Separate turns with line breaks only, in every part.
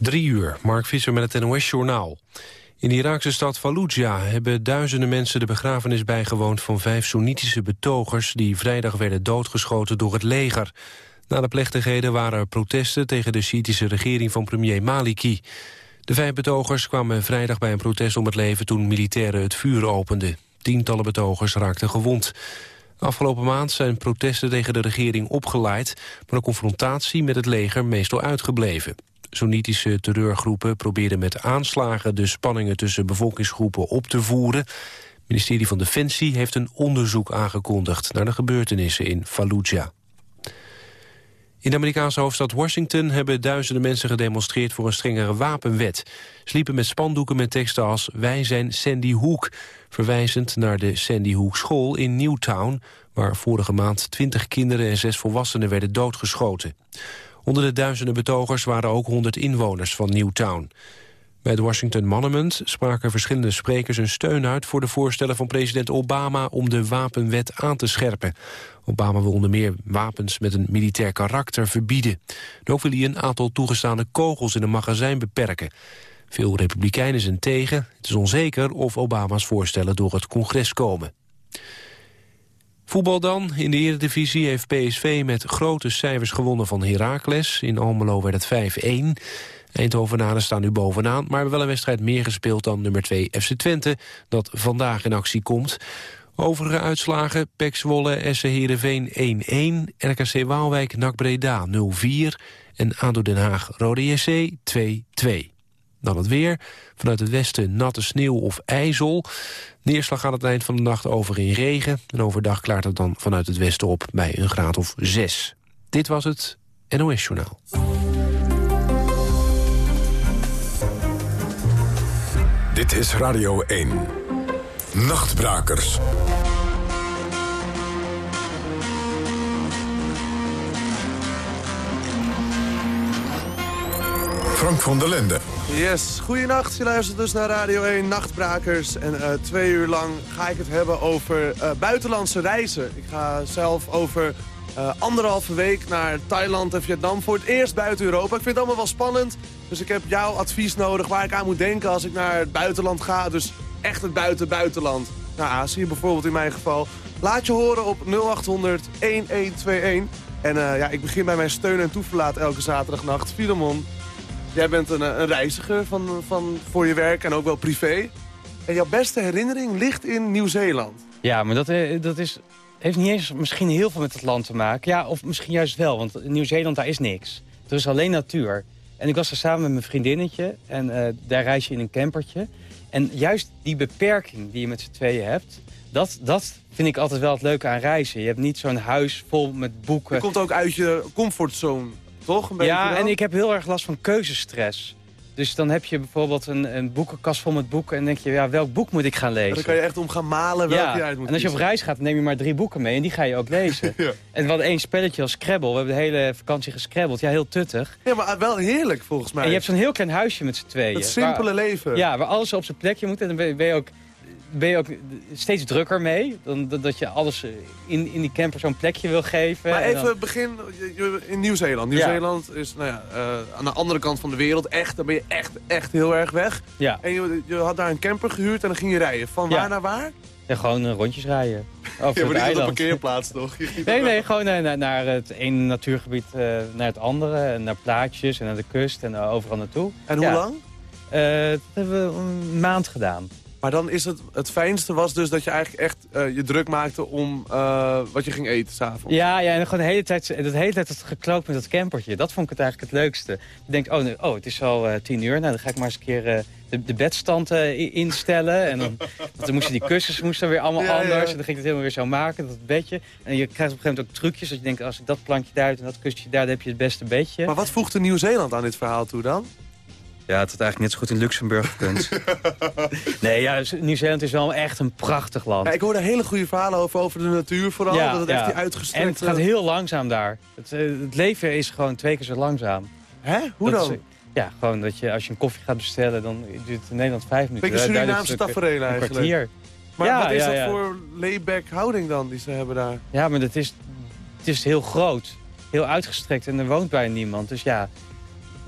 Drie uur, Mark Visser met het NOS-journaal. In de Iraakse stad Fallujah hebben duizenden mensen de begrafenis bijgewoond van vijf Soenitische betogers die vrijdag werden doodgeschoten door het leger. Na de plechtigheden waren er protesten tegen de Sjiitische regering van premier Maliki. De vijf betogers kwamen vrijdag bij een protest om het leven toen militairen het vuur openden. Tientallen betogers raakten gewond. Afgelopen maand zijn protesten tegen de regering opgeleid... maar de confrontatie met het leger meestal uitgebleven. Soenitische terreurgroepen probeerden met aanslagen... de spanningen tussen bevolkingsgroepen op te voeren. Het ministerie van Defensie heeft een onderzoek aangekondigd... naar de gebeurtenissen in Fallujah. In de Amerikaanse hoofdstad Washington hebben duizenden mensen gedemonstreerd voor een strengere wapenwet. Sliepen met spandoeken met teksten als Wij zijn Sandy Hook, verwijzend naar de Sandy Hook school in Newtown, waar vorige maand twintig kinderen en zes volwassenen werden doodgeschoten. Onder de duizenden betogers waren ook honderd inwoners van Newtown. Bij het Washington Monument spraken verschillende sprekers een steun uit voor de voorstellen van president Obama om de wapenwet aan te scherpen. Obama wil onder meer wapens met een militair karakter verbieden. En ook wil hij een aantal toegestane kogels in een magazijn beperken. Veel republikeinen zijn tegen. Het is onzeker of Obama's voorstellen door het congres komen. Voetbal dan. In de Eredivisie heeft PSV met grote cijfers gewonnen van Heracles. In Almelo werd het 5-1. Eindhovenaren staan nu bovenaan, maar hebben wel een wedstrijd meer gespeeld dan nummer 2 FC Twente, dat vandaag in actie komt. Overige uitslagen, PEC Zwolle, SC Heerenveen 1-1, RKC Waalwijk, NAC Breda 0-4 en ADO Den Haag Rode JC 2-2. Dan het weer. Vanuit het westen natte sneeuw of ijzel. Neerslag aan het eind van de nacht over in regen. En overdag klaart het dan vanuit het westen op bij een graad of 6. Dit was het NOS Journaal.
Dit is Radio 1. Nachtbrakers. Frank van der Linden.
Yes, goedenacht. Je luistert dus naar Radio 1 Nachtbrakers. En uh, twee uur lang ga ik het hebben over uh, buitenlandse reizen. Ik ga zelf over uh, anderhalve week naar Thailand en Vietnam voor het eerst buiten Europa. Ik vind het allemaal wel spannend. Dus ik heb jouw advies nodig waar ik aan moet denken als ik naar het buitenland ga. Dus echt het buiten-buitenland. Naar Azië bijvoorbeeld in mijn geval. Laat je horen op 0800 1121. En ja, ik begin bij mijn steun en toeverlaat elke zaterdagnacht. Filemon, jij bent een, een reiziger van, van, voor je werk en ook wel privé. En jouw beste herinnering ligt in Nieuw-Zeeland.
Ja, maar dat, eh, dat is, heeft niet eens misschien heel veel met het land te maken. Ja, of misschien juist wel, want Nieuw-Zeeland, daar is niks. Er is alleen natuur. En ik was er samen met mijn vriendinnetje en uh, daar reis je in een campertje. En juist die beperking die je met z'n tweeën hebt... Dat, dat vind ik altijd wel het leuke aan reizen. Je hebt niet zo'n huis vol met boeken.
Je komt ook uit je comfortzone, toch? Een
ja, en ik heb heel erg last van keuzestress. Dus dan heb je bijvoorbeeld een, een boekenkast vol met boeken... en denk je, ja, welk boek moet ik gaan lezen?
dan kan je echt om gaan malen welke
ja.
je uit moet
En als je op reis gaat, dan neem je maar drie boeken mee... en die ga je ook lezen. ja. En hadden één spelletje als Scrabble. We hebben de hele vakantie gescrabbeld. Ja, heel tuttig.
Ja, maar wel heerlijk volgens mij.
En je hebt zo'n heel klein huisje met z'n tweeën.
Het simpele
waar,
leven.
Ja, waar alles op zijn plekje moet. En dan ben je ook ben je ook steeds drukker mee. Dan, dat je alles in, in die camper zo'n plekje wil geven.
Maar even dan... begin in Nieuw-Zeeland. Nieuw-Zeeland ja. is nou ja, uh, aan de andere kant van de wereld. Echt, dan ben je echt, echt heel erg weg.
Ja.
En je, je had daar een camper gehuurd en dan ging je rijden. Van waar naar waar?
Gewoon uh, rondjes rijden. Over
ja, maar
niet
op een parkeerplaats toch?
nee, nee, gewoon uh, naar, naar, het ene natuurgebied naar het andere. En naar plaatjes en naar de kust en overal naartoe.
En hoe
ja.
lang?
dat hebben we een maand gedaan.
Maar dan is het, het fijnste was dus dat je eigenlijk echt uh, je druk maakte om uh, wat je ging eten s'avonds.
Ja, ja, en gewoon de hele tijd, de hele tijd het gekloopt met dat campertje. Dat vond ik het eigenlijk het leukste. Je denkt, oh, oh het is al uh, tien uur. Nou, dan ga ik maar eens een keer de, de bedstand instellen. En dan, dan moesten die kussens moesten weer allemaal ja, anders. Ja. En dan ging ik het helemaal weer zo maken, dat bedje. En je krijgt op een gegeven moment ook trucjes. Dat je denkt, als ik dat plankje daar en dat kussentje daar, dan heb je het beste bedje.
Maar wat voegde Nieuw-Zeeland aan dit verhaal toe dan?
Ja, het had eigenlijk net zo goed in Luxemburg gekund. nee, ja, Nieuw-Zeeland is wel echt een prachtig land.
Ja, ik hoorde hele goede verhalen over, over de natuur vooral.
Ja,
dat het
ja.
echt die uitgestrekt...
En het gaat heel langzaam daar. Het, het, leven is gewoon twee keer zo langzaam.
Hè? Hoe
dat
dan?
Is, ja, gewoon dat je als je een koffie gaat bestellen, dan duurt het in Nederland vijf minuten.
Beetje Surinaamse tafereel eigenlijk.
Kwartier.
Maar
ja,
wat is
ja,
dat
ja.
voor layback houding dan die ze hebben daar?
Ja, maar het is, het is heel groot. Heel uitgestrekt en er woont bijna niemand. Dus ja,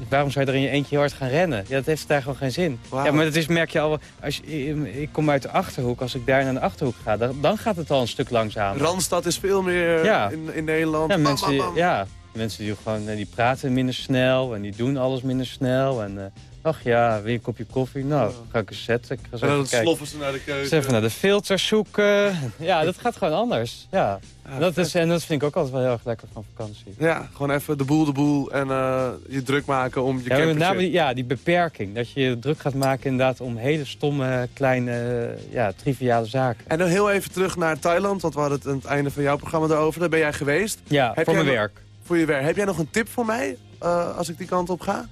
waarom zou je er in je eentje heel hard gaan rennen? Ja, dat heeft daar gewoon geen zin. Ja, maar dat is, merk je al, als je, ik kom uit de Achterhoek. Als ik daar naar de Achterhoek ga, dan, dan gaat het al een stuk langzamer.
Randstad is veel meer
Ja.
in, in Nederland.
Ja, mensen,
bam,
die,
bam.
ja, mensen die gewoon, eh, die praten minder snel en die doen alles minder snel. En, eh, ach ja, je een kopje koffie? Nou, ga ik eens zetten. Ik ga
En dan sloffen ze naar de keuken.
Eens even naar de filter zoeken. Ja, dat gaat gewoon anders. Ja.
Ja,
dat
vet.
is, en dat vind ik ook altijd wel heel erg lekker van vakantie.
Ja, gewoon even de boel de boel en eh, je druk maken om je
Ja, met name die, ja, die beperking. Dat je je druk gaat maken inderdaad om hele stomme, kleine, ja, triviale zaken.
En dan heel even terug naar Thailand, want we hadden het aan het einde van jouw programma erover. Daar ben jij geweest
Ja,
Heb
voor mijn werk.
voor je werk. Heb jij nog een tip voor mij eh, als ik die kant op ga?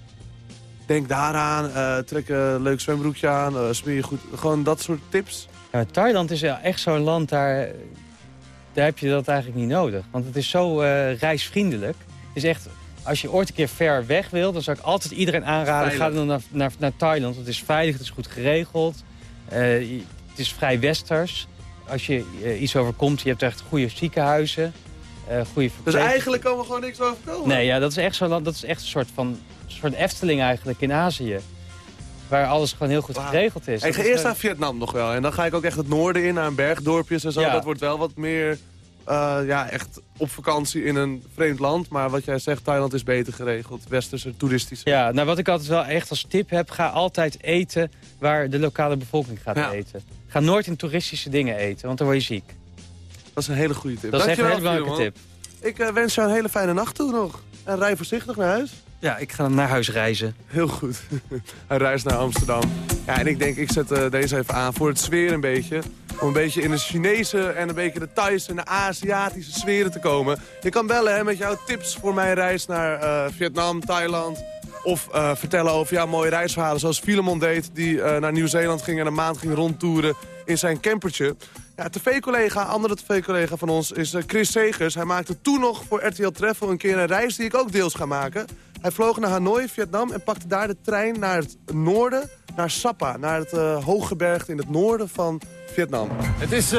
Denk daaraan, eh, trek een leuk zwembroekje aan, eh, smeer je goed. Gewoon dat soort tips.
Ja, maar Thailand is echt zo'n land, daar, daar heb je dat eigenlijk niet nodig. Want het is zo eh, reisvriendelijk. Het is echt, als je ooit een keer ver weg wil, dan zou ik altijd iedereen aanraden... ga dan naar, naar, naar Thailand. Want het is veilig, het is goed geregeld. Eh, het is vrij westers. Als je iets overkomt, je hebt echt goede ziekenhuizen. Eh goede
Dus eigenlijk kan er gewoon niks overkomen.
Nee, ja, dat is echt land. Dat is echt een soort van een soort Efteling eigenlijk in Azië. Waar alles gewoon heel goed geregeld is.
Ik ga eerst naar Vietnam nog wel. En dan ga ik ook echt het noorden in, naar bergdorpjes en zo.
Ja.
Dat wordt wel wat meer, eh, ja, echt op vakantie in een vreemd land. Maar wat jij zegt, Thailand is beter geregeld. Westerse, toeristische.
Ja, nou wat ik altijd wel echt als tip heb, ga altijd eten waar de lokale bevolking gaat
Ja.
eten. Ga nooit in toeristische dingen eten, want dan word je ziek.
Dat is een hele goede tip.
Dat is echt een hele belangrijke tip.
Ik eh, wens jou een hele fijne nacht toe nog. En rij voorzichtig naar huis.
Ja, ik ga naar huis reizen.
Heel goed. Hij reist naar Amsterdam. Ja, en ik denk, ik zet eh, deze even aan voor het sfeer een beetje. Om een beetje in de Chinese en een beetje de Thaise en de Aziatische sferen te komen. Je kan bellen hè, met jouw tips voor mijn reis naar eh, Vietnam, Thailand. Of eh, vertellen over jouw mooie reisverhalen zoals Filemon deed. Die eh, naar Nieuw-Zeeland ging en een maand ging rondtoeren in zijn campertje. Ja, tv-collega, andere tv-collega van ons is eh, Chris Segers. Hij maakte toen nog voor RTL Treffel een keer een reis die ik ook deels ga maken. Hij vloog naar Hanoi, Vietnam en pakte daar de trein naar het noorden, naar Sapa. Naar het eh, hooggebergte in het noorden van Vietnam.
Het is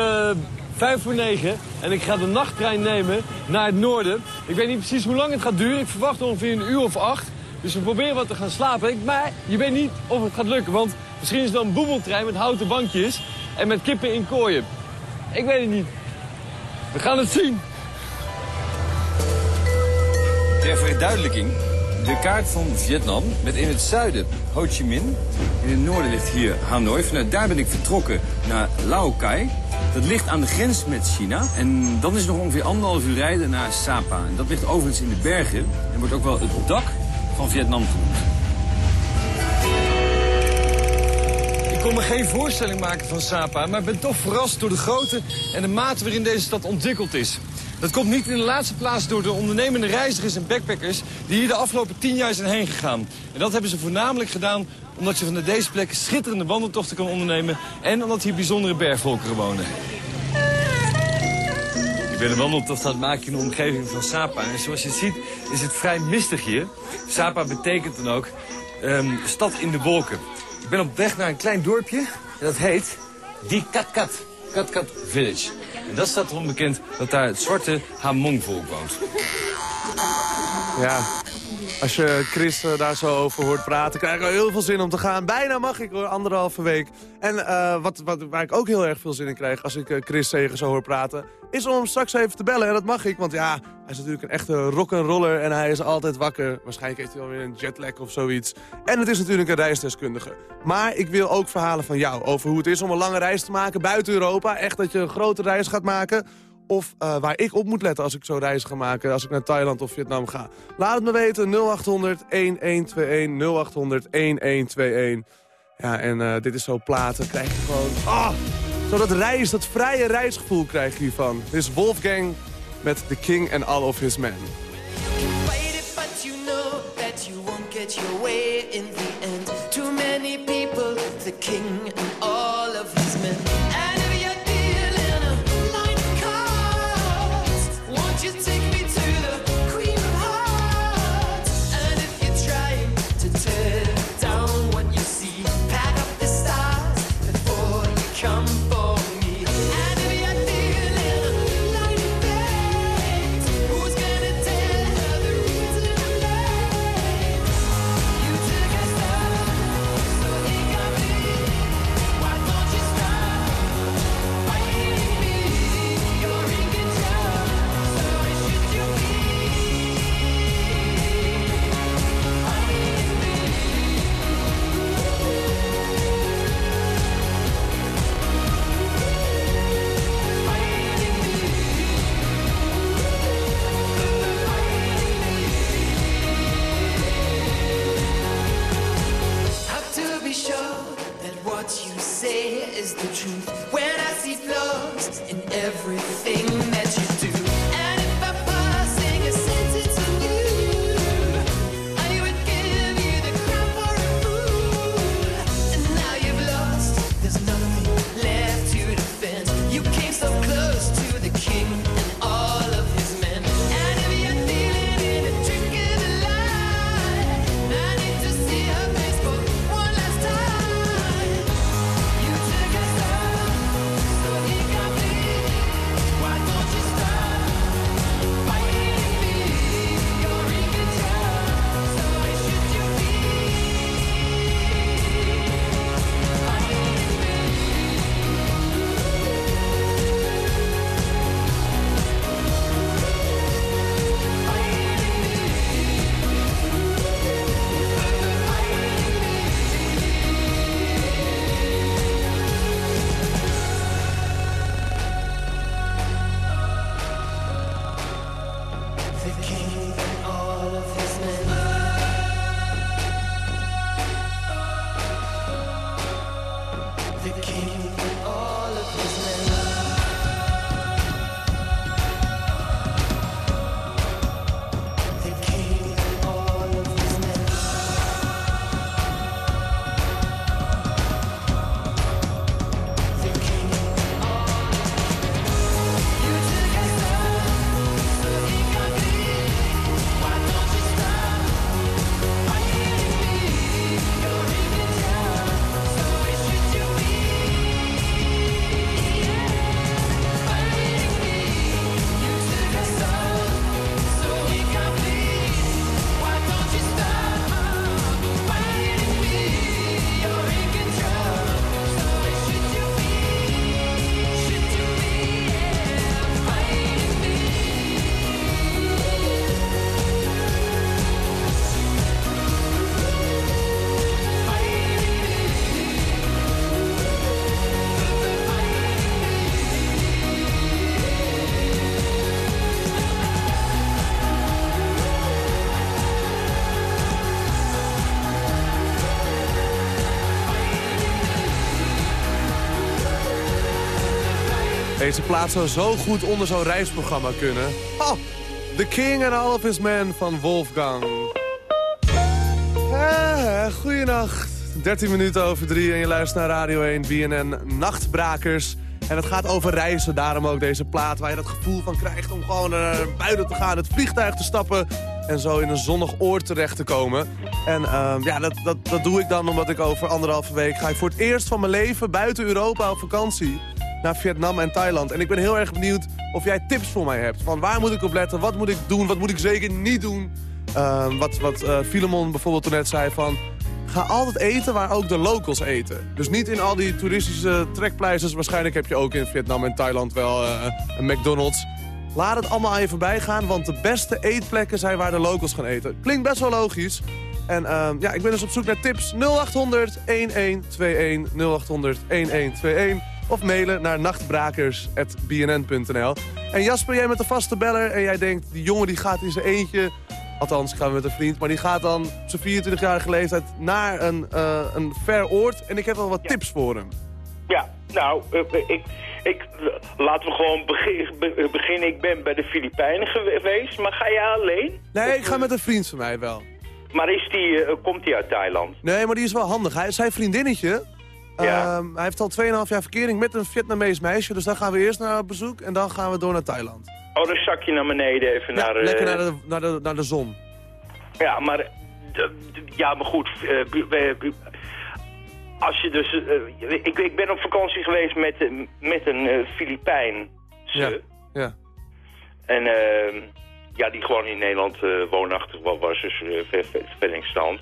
vijf voor negen en ik ga de nachttrein nemen naar het noorden. Ik weet niet precies hoe lang het gaat duren. Ik verwacht ongeveer een uur of acht. Dus we proberen wat te gaan slapen. Maar je weet niet of het gaat lukken, want misschien is het dan een boemeltrein met houten bankjes en met kippen in kooien. Ik weet het niet. We gaan het zien.
Ter verduidelijking, de kaart van Vietnam met in het zuiden Ho Chi Minh. In het noorden ligt hier Hanoi. Vanuit daar ben ik vertrokken naar Lao Cai. Dat ligt aan de grens met China. En dan is nog ongeveer anderhalf uur rijden naar Sapa. En dat ligt overigens in de bergen en wordt ook wel het dak van Vietnam genoemd.
Kon me geen voorstelling maken van Sapa, maar ben toch verrast door de grootte en de mate waarin deze stad ontwikkeld is. Dat komt niet in de laatste plaats door de ondernemende reizigers en backpackers die hier de afgelopen tien jaar zijn heen gegaan. En dat hebben ze voornamelijk gedaan omdat je van deze plek schitterende wandeltochten kan ondernemen en omdat hier bijzondere bergvolkeren wonen. Ik ben een wandeltocht aan het maken in de omgeving van Sapa. En zoals je ziet is het vrij mistig hier. Sapa betekent dan ook ehm, stad in de wolken. Ik ben op weg naar een klein dorpje en dat heet Di Kat Kat. Kat Kat Village. En dat staat erom bekend dat daar het zwarte Hamong-volk woont.
Ja, als je Chris eh, daar zo over hoort praten, krijg ik heel veel zin om te gaan. Bijna mag ik hoor, anderhalve week. En eh, wat, wat, waar ik ook heel erg veel zin in krijg als ik eh, Chris Zegen zo hoor praten... is om hem straks even te bellen. En dat mag ik, want ja, hij is natuurlijk een echte rock'n'roller en hij is altijd wakker. Waarschijnlijk heeft hij alweer een jetlag of zoiets. En het is natuurlijk een reisdeskundige. Maar ik wil ook verhalen van jou over hoe het is om een lange reis te maken buiten Europa. Echt dat je een grote reis gaat maken... Of eh, waar ik op moet letten als ik zo reis ga maken, als ik naar Thailand of Vietnam ga. Laat het me weten, 0800 1121, 0800 1121. Ja, en eh, dit is zo platen, krijg je gewoon... Ah, zo dat reis, dat vrije reisgevoel krijg je hiervan. Dit is Wolfgang met The King and All of His Men. Deze plaat zou zo goed onder zo'n reisprogramma kunnen. Oh, The King and All of His Men van Wolfgang. Eh, goeienacht. 13 minuten over 3 en je luistert naar Radio 1 BNN Nachtbrakers. En het gaat over reizen, daarom ook deze plaat... waar je dat gevoel van krijgt om gewoon naar buiten te gaan... het vliegtuig te stappen en zo in een zonnig oord terecht te komen. En ehm, ja, dat, dat, dat doe ik dan omdat ik over anderhalve week... ga voor het eerst van mijn leven buiten Europa op vakantie naar Vietnam en Thailand. En ik ben heel erg benieuwd of jij tips voor mij hebt. Van waar moet ik op letten, wat moet ik doen, wat moet ik zeker niet doen. Ehm, wat wat eh Filemon bijvoorbeeld toen net zei van... Ga altijd eten waar ook de locals eten. Dus niet in al die toeristische trekpleisters. Waarschijnlijk heb je ook in Vietnam en Thailand wel eh, een McDonald's. Laat het allemaal aan je voorbij gaan, want de beste eetplekken zijn waar de locals gaan eten. Klinkt best wel logisch. En ehm, ja, ik ben dus op zoek naar tips 0800 1121 0800 1121 of mailen naar nachtbrakers.bnn.nl. En Jasper, jij met de vaste beller en jij denkt, die jongen die gaat in zijn eentje... Althans, ik ga met een vriend, maar die gaat dan op zijn 24-jarige leeftijd naar een, eh, een ver oord. En ik heb wel wat tips voor hem.
Ja, nou, eh, eh, ik, ik, laten we gewoon begin, be- beginnen. Ik ben bij de Filipijnen geweest, maar ga jij alleen?
Nee, ik ga met een vriend van mij wel.
Maar is die, komt die uit Thailand?
Nee, maar die is wel handig. Hij, zijn vriendinnetje,
Ja.
ehm, hij heeft al 2,5 jaar verkering met een Vietnamees meisje. Dus dan gaan we eerst naar op bezoek en dan gaan we door naar Thailand.
Oh, dan zak je naar beneden even
Ja,
naar... eh,
lekker naar de, naar, de, naar de zon.
Ja, maar, eh, ja, maar goed. eh, als je dus... ik, ik ben op vakantie geweest met, met een eh, Filipijn.
Ja, ja.
En eh, ja, die gewoon in Nederland woonachtig wa- was, dus uh, ver.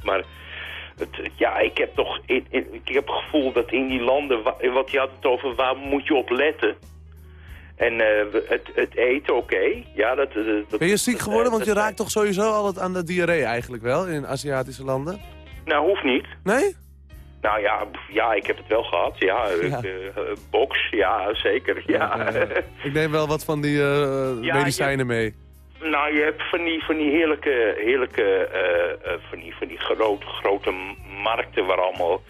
Maar het, ja, ik heb toch in, in- ik heb het gevoel dat in die landen, wa- wat je had het over, waar moet je op letten? En eh, het, het eten, oké. Ja, dat, eh, dat,
Ben je ziek geworden? Want je raakt toch sowieso altijd aan de diarree eigenlijk wel in Aziatische landen?
Nou, hoeft niet.
Nee?
Nou ja, ja, ik heb het wel gehad. Ja,
Ja.
Eh, eh, box, ja, zeker. Ja.
Ik neem wel wat van die eh, medicijnen mee.
Nou, je hebt van die, van die heerlijke, heerlijke eh, eh, van die, van die grote, grote markten waar allemaal,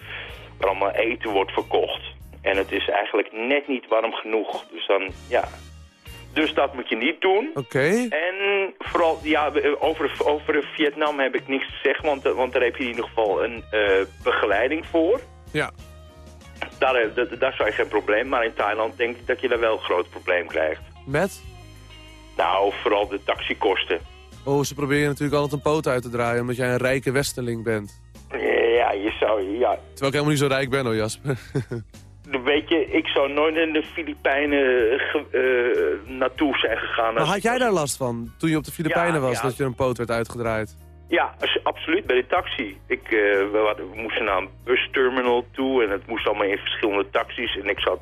waar allemaal eten wordt verkocht. En het is eigenlijk net niet warm genoeg. Dus dan, ja... Dus dat moet je niet doen.
Oké.
En vooral, ja, over, over Vietnam heb ik niks te zeggen, want, want daar heb je in ieder geval een eh, begeleiding voor.
Ja.
Daar, eh, da- daar zou je geen probleem, maar in Thailand denk ik dat je daar wel een groot probleem krijgt.
Met?
Nou, vooral de taxikosten.
Oh, ze proberen natuurlijk altijd een poot uit te draaien omdat jij een rijke westerling bent.
Ja, je zou, ja,
Terwijl ik helemaal niet zo rijk ben hoor, Jasper.
weet je, ik zou nooit in de Filipijnen eh, naartoe zijn gegaan.
maar had jij daar last van toen je op de Filipijnen
Ja,
was,
ja.
dat je een poot werd uitgedraaid?
Ja, absoluut, bij de taxi. Ik, eh, we, we moesten naar een busterminal toe en het moest allemaal in verschillende taxis. En ik zat...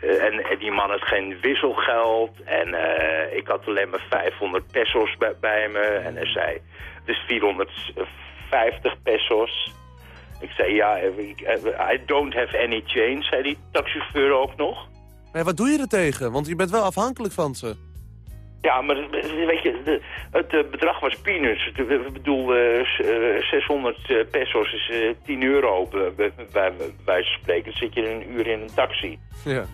eh, en, en die man had geen wisselgeld en eh, ik had alleen maar 500 pesos bij, bij me. En hij zei, is 450 pesos. Ik zei, ja, eh, I don't have any change, zei die taxichauffeur ook nog.
Maar wat doe je er tegen? Want je bent wel afhankelijk van ze.
Ja, maar weet je, het bedrag was peanuts. Ik bedoel, eh, s- eh, 600 eh, pesos is eh, 10 euro bij, bij, spreken. Dan zit je een uur in een taxi.
Ja.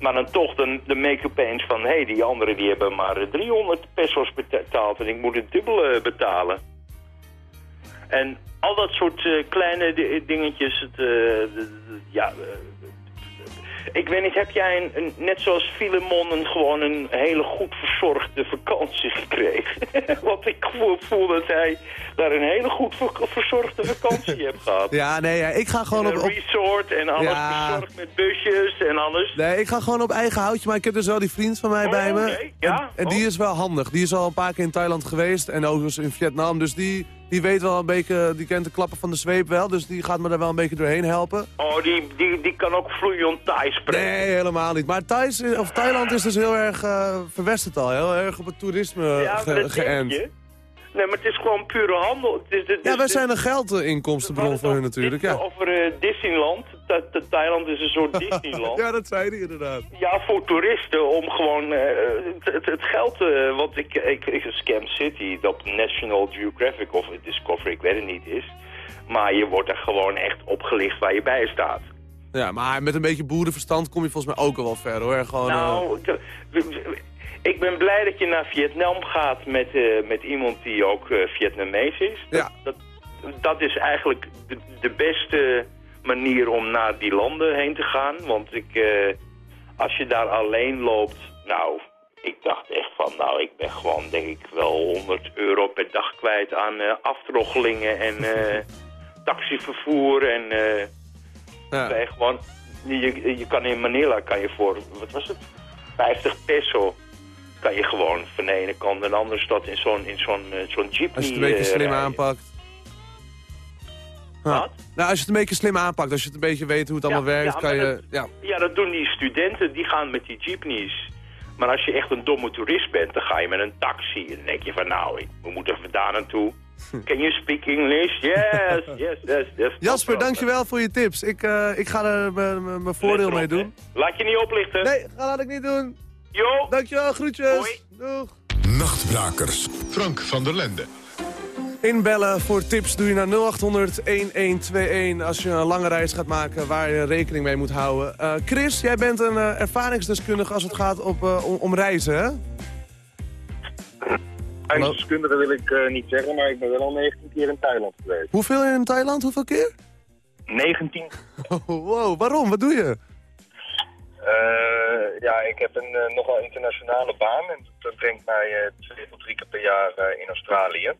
Maar dan toch, dan, dan make je opeens van... hé, hey, die anderen die hebben maar eh, 300 pesos betaald... en ik moet het dubbele betalen. En al dat soort eh, kleine di- dingetjes... Het, eh, de- de- ja, eh, ik weet niet, heb jij een, een- net zoals Filemon een, gewoon een hele goed verzorgde vakantie gekregen? Want ik voel, voel dat hij daar een hele goed ver- verzorgde vakantie heeft gehad.
Ja, nee, ja, ik ga gewoon op...
een
op...
resort en alles
Ja.
verzorgd met busjes en alles.
Nee, ik ga gewoon op eigen houtje, maar ik heb dus wel die vriend van mij
Oh,
bij me.
ja,
En, en die
oh.
is wel handig. Die is al een paar keer in Thailand geweest en ook eens in Vietnam. Dus die, die weet wel een beetje, die kent de klappen van de zweep wel. Dus die gaat me daar wel een beetje doorheen helpen.
Oh, die, die, die kan ook vloeiend Thai spreken.
Nee, helemaal niet. Maar Thais, is- of Thailand is dus heel erg uh, verwesterd al. Heel erg op het toerisme
ja,
ge- geënt.
Nee, maar het is gewoon pure handel. Het is, het
Ja, wij zijn een geldinkomstenbron voor hun natuurlijk. Ja.
Over eh, Disneyland. Tha- Tha- Thailand is een soort Disneyland.
ja, dat zei hij inderdaad.
Ja, voor toeristen om gewoon eh, het, geld... eh want ik, ik, ik Scam City, dat National Geographic of Discovery, ik weet het niet, is. Maar je wordt er gewoon echt opgelicht waar je bij staat.
Ja, maar met een beetje boerenverstand kom je volgens mij ook al wel ver hoor. Gewoon,
Nou, ik, ben blij dat je naar Vietnam gaat met, eh, met iemand die ook eh, Vietnamees is. Dat,
Ja.
dat, dat is eigenlijk de, de beste manier om naar die landen heen te gaan. Want ik, eh, als je daar alleen loopt, nou, ik dacht echt van, nou, ik ben gewoon denk ik wel 100 euro per dag kwijt aan aftroggelingen en taxivervoer en...
ja.
gewoon, je, je kan in Manila kan je voor, wat was het, 50 peso kan je gewoon van de ene kant de andere stad in zo'n in zo'n eh, zo'n jeepney
Als je het een beetje
eh,
slim
rijden.
aanpakt. Ja.
Wat?
Nou, als je het een beetje slim aanpakt, als je het een beetje weet hoe het allemaal
Ja,
werkt,
ja,
kan je...
dat-
Ja.
Ja, dat doen die studenten, die gaan met die jeepneys. Maar als je echt een domme toerist bent, dan ga je met een taxi. En dan denk je van, nou, we moeten even daar naartoe. Can you speak English? Yes, yes, yes. yes.
Jasper, dankjewel voor je tips. Ik, eh, ik ga er mijn- voordeel mee doen.
Laat je niet oplichten.
Nee, ga laat ik niet doen.
Jo.
Dankjewel, groetjes.
Hoi.
Doeg.
Nachtbrakers. Frank van der Lende.
Inbellen voor tips doe je naar 0800-1121 als je een lange reis gaat maken waar je rekening mee moet houden. Eh, Chris, jij bent een eh, ervaringsdeskundige als het gaat op, eh, om, om reizen, hè?
Rijksdeskundige wil ik eh, niet zeggen, maar ik ben wel al 19 keer in Thailand geweest.
Hoeveel in Thailand? Hoeveel keer?
19?
Oh, wow, waarom? Wat doe je?
Eh, ja, ik heb een eh, nogal internationale baan en dat brengt mij eh, twee tot drie keer per jaar in Australië.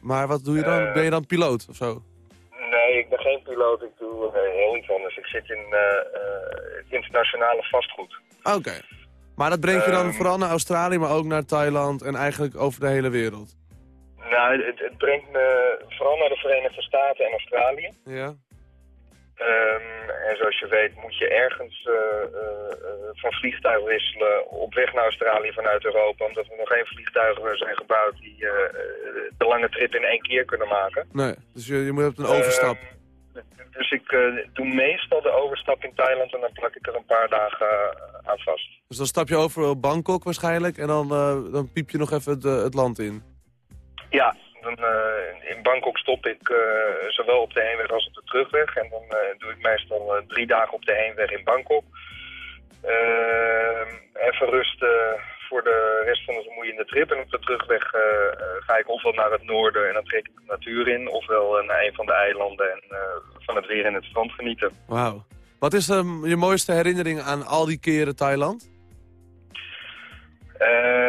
Maar wat doe je dan? Ben je dan piloot of zo?
Nee, ik ben geen piloot, ik doe heel iets anders. Ik zit in eh, internationale vastgoed.
Oké. Maar dat brengt je dan
Ehm.
vooral naar Australië, maar ook naar Thailand en eigenlijk over de hele wereld?
Nou, het, het brengt me vooral naar de Verenigde Staten en Australië.
Ja?
Ehm, en zoals je weet moet je ergens eh, eh, eh, van vliegtuig wisselen op weg naar Australië vanuit Europa. Omdat er nog geen vliegtuigen zijn gebouwd die de lange trip in één keer kunnen maken.
Nee, dus je, je moet hebt een overstap.
Dus ik doe meestal de overstap in Thailand en dan plak ik er een paar dagen aan vast.
Dus dan stap je over Bangkok waarschijnlijk en dan, dan piep je nog even het, het land in.
Ja, dan, eh, in Bangkok stop ik eh, zowel op de heenweg als op de terugweg. En dan eh, doe ik meestal drie dagen op de heenweg in Bangkok. Even rusten voor de rest van de vermoeiende trip. En op de terugweg ga ik ofwel naar het noorden en dan trek ik de natuur in. Ofwel naar een van de eilanden en van het weer en het strand genieten.
Wauw. Wat is ehm, je mooiste herinnering aan al die keren Thailand?
Ja,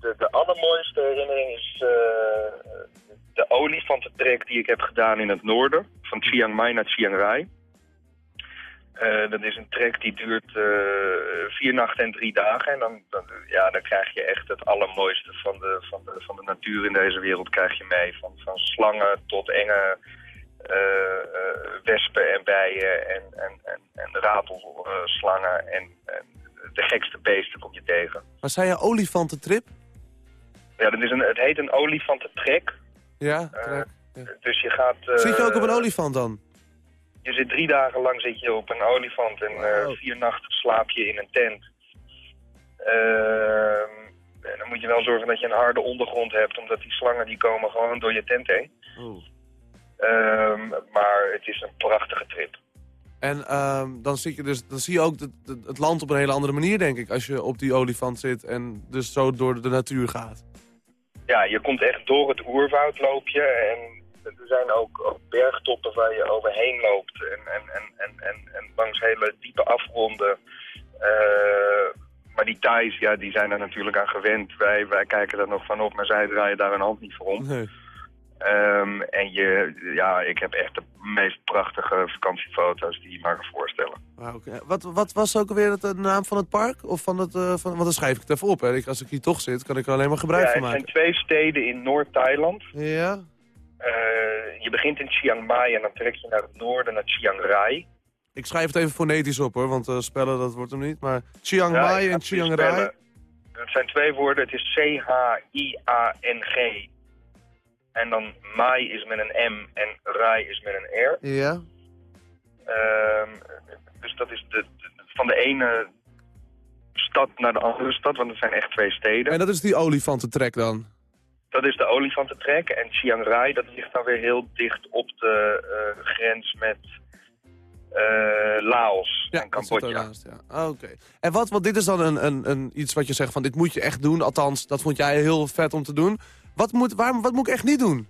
de, allermooiste herinnering is eh, de olifantentrek die ik heb gedaan in het noorden. Van Chiang Mai naar Chiang Rai. Eh, dat is een trek die duurt eh, vier nachten en drie dagen. En dan, dan, ja, dan krijg je echt het allermooiste van de, van de, van de natuur in deze wereld krijg je mee. Van, van slangen tot enge wespen en bijen en, en, en, en ratelslangen en, en de gekste beesten kom je tegen.
Maar zei je olifantentrip?
Ja, dat is een, het heet een olifantentrek.
Ja,
Eh,
trek.
Dus je gaat... eh,
Zit je ook op een olifant dan?
Je zit drie dagen lang zit je op een olifant en eh,
Wow.
vier nachten slaap je in een tent. Ehm, en dan moet je wel zorgen dat je een harde ondergrond hebt, omdat die slangen die komen gewoon door je tent heen.
Oh.
Ehm, maar het is een prachtige trip.
En ehm, dan, zit je dus, dan zie je ook het land op een hele andere manier, denk ik. Als je op die olifant zit en dus zo door de natuur gaat.
Ja, je komt echt door het oerwoud loop je en er zijn ook, bergtoppen waar je overheen loopt en, en, en, en, en, langs hele diepe afgronden. Eh, maar die Thais, ja, die zijn er natuurlijk aan gewend. Wij, wij kijken er nog van op, maar zij draaien daar een hand niet voor om. Ehm, en je, ja, ik heb echt de meest prachtige vakantiefoto's die je maar kan voorstellen.
Wat, wat was ook alweer de naam van het park? Of van het, eh, van, want dan schrijf ik het even op. Hè. Ik, als ik hier toch zit, kan ik er alleen maar gebruik
Ja,
van
het zijn
maken.
twee steden in Noord-Thailand.
Ja?
Eh, je begint in Chiang Mai en dan trek je naar het noorden, naar Chiang Rai.
Ik schrijf het even fonetisch op hoor, want eh, spellen dat wordt hem niet. Maar Chiang Mai en Chiang. Rai.
Het zijn twee woorden. Het is C-H-I-A-N-G. En dan Mai is met een M en Rai is met een R.
Ja?
Ehm, dus dat is de, de- van de ene stad naar de andere stad, want het zijn echt twee steden.
En dat is die olifantentrek dan?
Dat is de olifantentrek. En Chiang Rai, dat ligt dan weer heel dicht op de eh, grens met eh, Laos
Ja,
en Cambodja.
ja. Ah, Oké. En wat, want dit is dan een, een, een, iets wat je zegt van dit moet je echt doen. Althans, dat vond jij heel vet om te doen. Wat moet, waar, wat moet ik echt niet doen?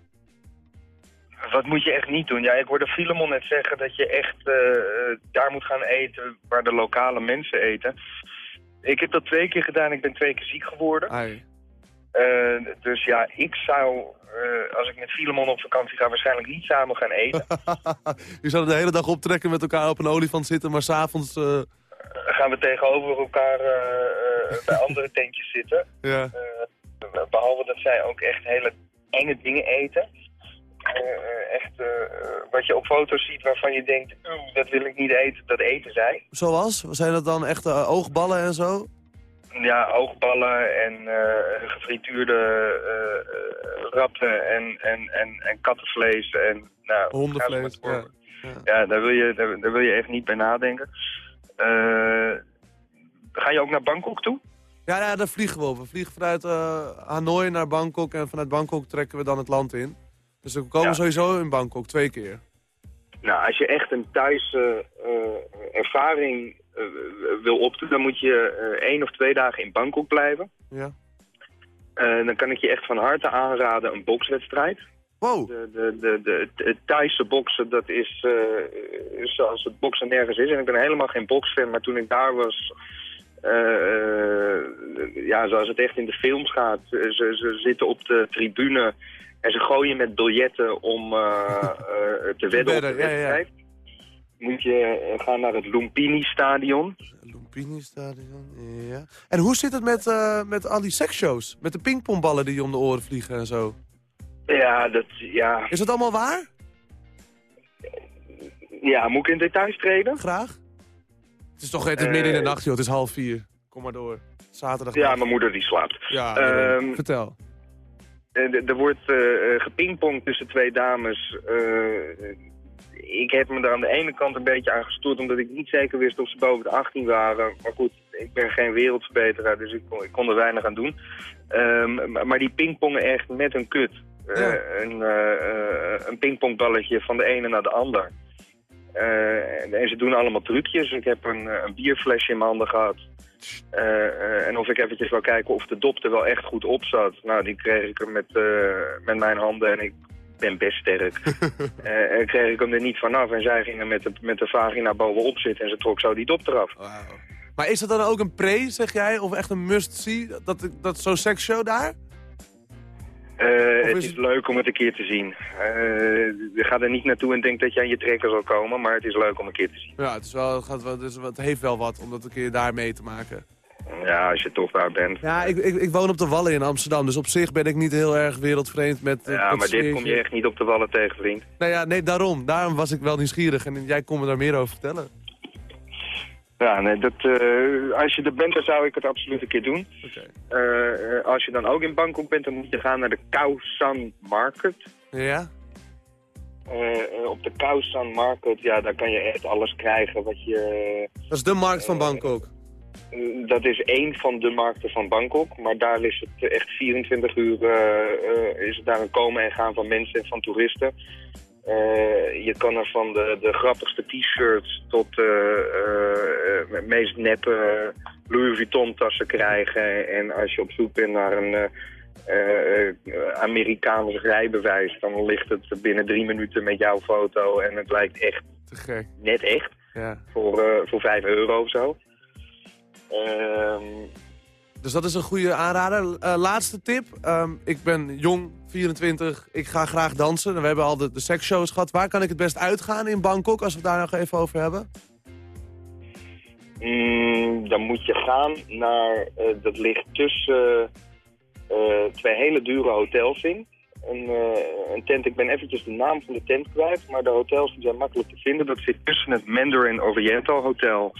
Wat moet je echt niet doen? Ja, ik hoorde Filemon net zeggen dat je echt eh, eh, daar moet gaan eten waar de lokale mensen eten. Ik heb dat twee keer gedaan. Ik ben twee keer ziek geworden.
Ai.
Eh, dus ja, ik zou, als ik met Filemon op vakantie ga, waarschijnlijk niet samen gaan eten.
je zou de hele dag optrekken met elkaar op een olifant zitten, maar s'avonds... eh
gaan we tegenover elkaar bij andere tentjes zitten.
ja.
Eh, behalve dat zij ook echt hele enge dingen eten. Eh, eh, echt eh, wat je op foto's ziet waarvan je denkt, "Oeh, dat wil ik niet eten, dat eten zij.
Zoals? Zijn dat dan echt oogballen en zo?
Ja, oogballen en eh, gefrituurde eh, eh, ratten en, en, en, en kattenvlees en nou,
Hondenvlees, ja. Ja.
Ja, daar wil, je, daar, daar wil je echt niet bij nadenken. Eh, ga je ook naar Bangkok toe?
Ja, ja, daar vliegen we op. We vliegen vanuit eh, Hanoi naar Bangkok en vanuit Bangkok trekken we dan het land in. Dus we komen
Ja.
sowieso in Bangkok, twee keer.
Nou, als je echt een thuis eh, ervaring eh, wil opdoen, dan moet je één of twee dagen in Bangkok blijven.
Ja.
Eh, dan kan ik je echt van harte aanraden een bokswedstrijd.
Wow,
De, de, de, de, het Thaise boksen, dat is, is zoals het boksen nergens is. En ik ben helemaal geen boksfan, maar toen ik daar was... eh, eh, ja, zoals het echt in de films gaat. Ze, ze zitten op de tribune en ze gooien met biljetten om eh, eh, te wedden op de
wedden, ja, ja.
wedstrijd. Moet je eh, gaan naar het Lumpini-stadion.
Lumpini Stadion, ja. En hoe zit het met, eh, met al die seksshows? Met de pingpongballen die je om de oren vliegen en zo?
Ja, dat, ja,
Is dat allemaal waar?
ja, moet ik in details treden?
Graag. Het is toch het is
Eh,
midden in de nacht, joh. Het is half vier. Kom maar door. Zaterdag.
Ja, mijn moeder die slaapt.
Ja.
Ehm,
vertel.
Eh, Er wordt eh, eh, gepingpongd tussen twee dames. eh, ik heb me er aan de ene kant een beetje aan gestoord... omdat ik niet zeker wist of ze boven de 18 waren. Maar goed, ik ben geen wereldverbeteraar, dus ik kon, ik kon er weinig aan doen. Ehm, maar- die pingpongen echt met een kut. Eh,
Ja.
een, eh, eh, een pingpongballetje van de ene naar de ander. Eh, en, ze doen allemaal trucjes. Ik heb een, eh, een bierflesje in mijn handen gehad. Eh, eh, en of ik eventjes wil kijken of de dop er wel echt goed op zat. Nou, die kreeg ik er met, eh, met mijn handen en ik ben best sterk. Eh, en kreeg ik hem er niet vanaf. En zij gingen met de, met de vagina bovenop zitten en ze trok zo die dop eraf.
Maar is dat dan ook een pre, zeg jij? Of echt een must-see? Dat, dat zo'n seksshow daar?
Eh, het
is het-
leuk om het een keer te zien. Eh, je gaat er niet naartoe en denkt dat je aan je trekker zal komen, maar het is leuk om een keer te zien.
Ja, het, is wel, het, gaat wel, dus het heeft wel wat om dat een keer daar mee te maken.
Ja, als je toch daar bent.
Ja, ik, ik, ik woon op de Wallen in Amsterdam, dus op zich ben ik niet heel erg wereldvreemd met eh,
Ja, maar dit kom je echt niet op de wallen tegen, vriend.
Nou ja, nee, daarom. Daarom was ik wel nieuwsgierig en jij kon me daar meer over vertellen.
Ja, nee, dat, eh, als je er bent, dan zou ik het absoluut een keer doen. Eh, eh, als je dan ook in Bangkok bent, dan moet je gaan naar de Khao San Market.
Ja?
Op de Khao San Market, ja, daar kan je echt alles krijgen wat je...
Dat is de markt van Bangkok.
dat is één van de markten van Bangkok, maar daar is het echt 24 uur is het daar een komen en gaan van mensen en van toeristen. Eh, je kan er van de, de grappigste t-shirts tot de eh, eh, meest neppe Louis Vuitton tassen krijgen. En als je op zoek bent naar een eh, eh, eh, Amerikaans rijbewijs, dan ligt het binnen drie minuten met jouw foto. En het lijkt echt
Te gek.
net echt
Ja.
voor, eh, voor 5 euro of zo. Ehm,
Dus dat is een goede aanrader. Eh, laatste tip. Ehm, ik ben jong, 24. Ik ga graag dansen. We hebben al de, de seksshows gehad. Waar kan ik het best uitgaan in Bangkok, als we het daar nog even over hebben?
Mm, dan moet je gaan naar, eh, dat ligt tussen eh, twee hele dure hotels in. Een, eh, een tent, ik ben eventjes de naam van de tent kwijt, maar de hotels zijn makkelijk te vinden. Dat zit tussen het Mandarin Oriental Hotel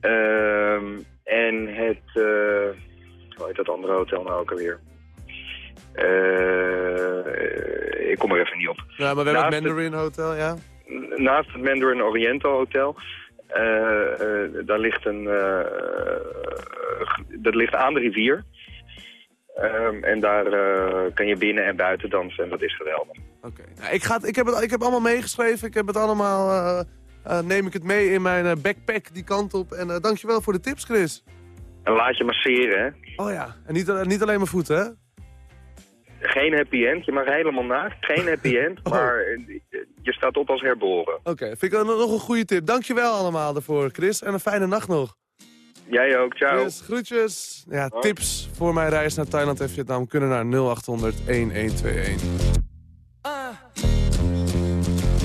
ehm, en het, eh hoe heet dat andere hotel nou ook alweer? Eh, ik kom er even niet op.
Ja, maar we hebben
Naast
het Mandarin Hotel, ja.
naast het Mandarin Oriental Hotel, eh, eh, daar ligt een, dat ligt aan de rivier. Ehm, en daar kan je binnen en buiten dansen en dat is geweldig.
Oké. Nou, ik, ga het, ik, heb het, ik heb allemaal meegeschreven. Ik heb het allemaal... neem ik het mee in mijn backpack die kant op. En dankjewel voor de tips, Chris.
En laat je masseren, hè.
Oh ja. En niet, niet alleen mijn voeten, hè?
Geen happy end, je mag helemaal naakt. Geen happy end,
Oh.
maar eh, je staat op als herboren.
Oké, vind ik wel nog een goede tip. Dankjewel allemaal daarvoor, Chris. En een fijne nacht nog.
Jij ook, ciao.
Chris, groetjes. Ja, tips voor mijn reis naar Thailand en Vietnam kunnen naar 0800 1121.
Uh,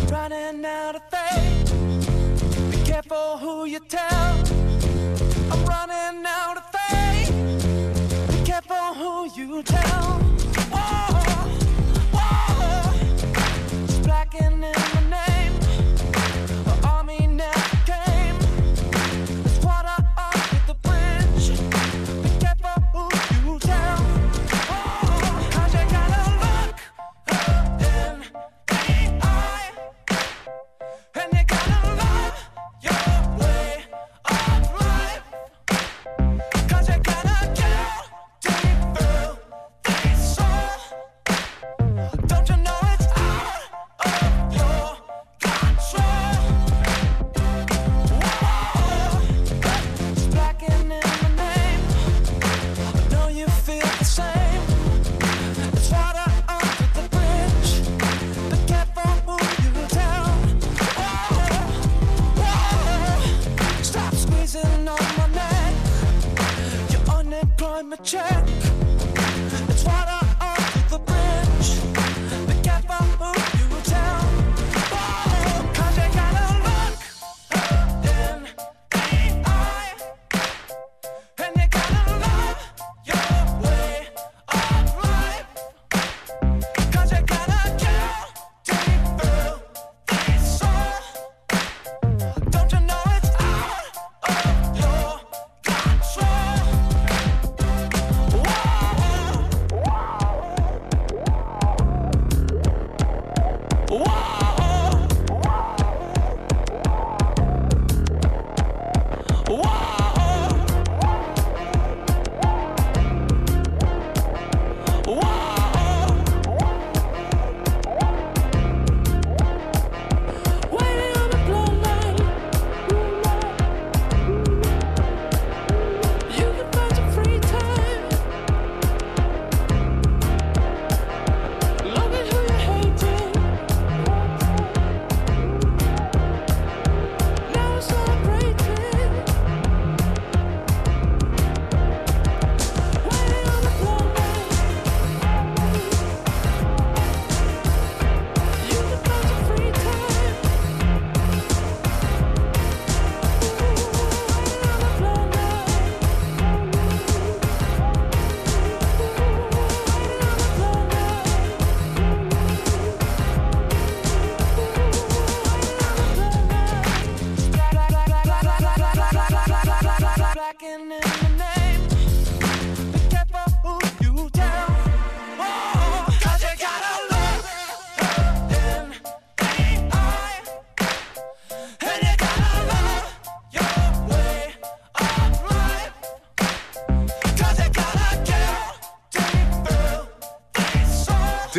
running out of faith. Be careful who you tell. I'm running out of faith. Be careful who you tell. Whoa, whoa. It's blackened in. The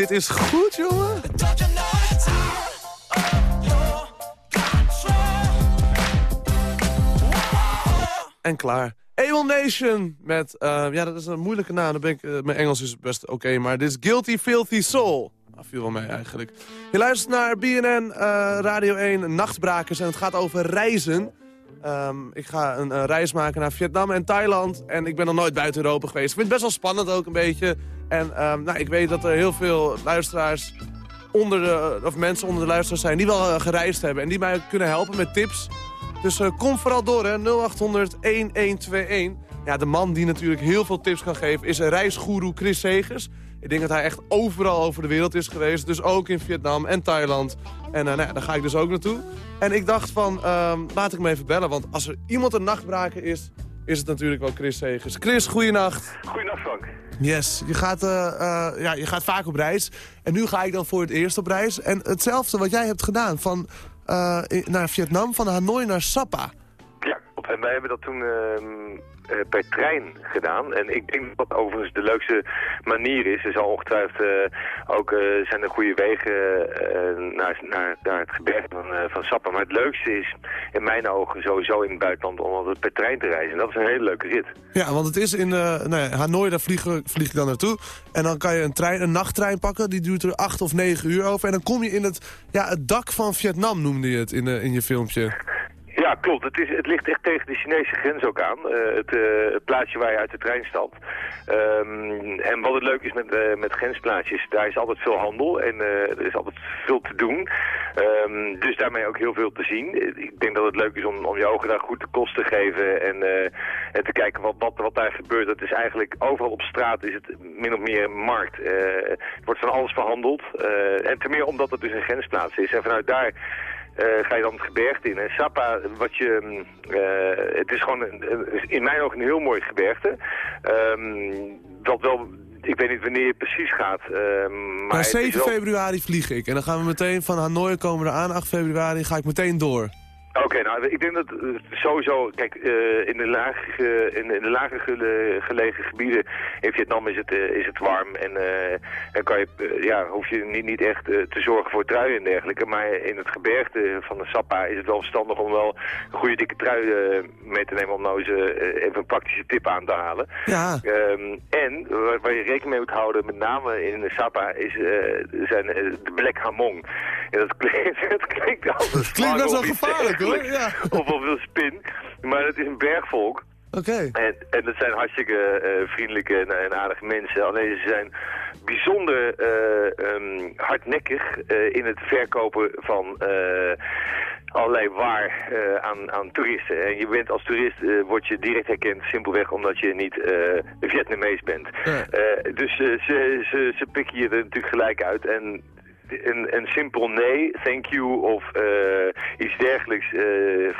Dit is goed, jongen. En klaar. Able Nation met, eh, ja dat is een moeilijke naam, dan ben ik, eh, mijn Engels is best oké, maar dit is Guilty Filthy Soul. Dat viel wel mee eigenlijk. Je luistert naar BNN eh, Radio 1 Nachtbrakers en het gaat over reizen. Ehm, ik ga een reis maken naar Vietnam en Thailand en ik ben nog nooit buiten Europa geweest. Ik vind het best wel spannend ook een beetje. En ehm, nou, ik weet dat er heel veel luisteraars onder de, of mensen onder de luisteraars zijn die wel eh, gereisd hebben en die mij kunnen helpen met tips. Dus eh, kom vooral door, hè. 0800 1121. Ja, de man die natuurlijk heel veel tips kan geven is reisgoeroe Chris Segers. Ik denk dat hij echt overal over de wereld is geweest. Dus ook in Vietnam en Thailand. En eh, nou ja, daar ga ik dus ook naartoe. En ik dacht van, ehm, laat ik hem even bellen. Want als er iemand een nachtbraker is, is het natuurlijk wel Chris Segers. Chris, goeienacht.
Goeienacht Frank.
Yes, je gaat, eh, eh, ja, je gaat vaak op reis. En nu ga ik dan voor het eerst op reis. En hetzelfde wat jij hebt gedaan, van, eh, naar Vietnam, van Hanoi naar Sapa.
En wij hebben dat toen ehm, eh, per trein gedaan. En ik denk dat dat overigens de leukste manier is. Er zal ongetwijfeld eh, ook eh, zijn er goede wegen naar, naar, naar het gebergte van, van Sappa. Maar het leukste is in mijn ogen sowieso in het buitenland om altijd per trein te reizen. En dat is een hele leuke rit.
Ja, want het is in nou ja, Hanoi, daar vlieg, vlieg ik dan naartoe. En dan kan je een, trein, een nachttrein pakken, die duurt er acht of negen uur over. En dan kom je in het, ja, het dak van Vietnam, noemde je het in, in je filmpje.
Ja, klopt. Het, is, het ligt echt tegen de Chinese grens ook aan. Eh, het, het plaatsje waar je uit de trein stapt. Ehm, en wat het leuk is met, eh, met grensplaatsjes, daar is altijd veel handel en er is altijd veel te doen. Ehm, dus daarmee ook heel veel te zien. Ik denk dat het leuk is om, om je ogen daar goed de kost te geven en, en te kijken wat, wat, wat daar gebeurt. Het is eigenlijk overal op straat is het min of meer een markt. Het wordt van alles verhandeld. En ten meer omdat het dus een grensplaats is. En vanuit daar ga je dan het gebergte in. En Sapa, wat je, mm, eh, het is gewoon in mijn ogen een heel mooi gebergte. Ehm, dat wel, ik weet niet wanneer je precies gaat. ehm, maar
Maar
het is
7
wel-
februari vlieg ik. En dan gaan we meteen van Hanoi komen we eraan. 8 februari ga ik meteen door.
Oké, nou, ik denk dat eh, sowieso, kijk, eh, in de, laag, in, in de lager gele- gelegen gebieden in Vietnam is het, eh, is het warm en dan kan je, ja, hoef je niet, niet echt te zorgen voor truien en dergelijke. Maar in het gebergte van de Sapa is het wel verstandig om wel een goede dikke trui mee te nemen om nou eens even een praktische tip aan te halen.
Ja.
Ehm, en waar, waar je rekening mee moet houden, met name in de Sapa, is, zijn de Black Hamong. En dat klinkt, dat klinkt
best wel gevaarlijk, hoor. Ja.
Of of een spin. Maar het is een bergvolk.
Oké.
En, en dat zijn hartstikke eh, vriendelijke en, en aardige mensen. Alleen ze zijn bijzonder eh, ehm, hardnekkig eh, in het verkopen van allerlei waar aan, aan toeristen. En je bent als toerist, word je direct herkend simpelweg omdat je niet Vietnamees bent. Dus ze, ze, ze pikken je er natuurlijk gelijk uit. En een, een simpel nee, thank you of eh, iets dergelijks eh,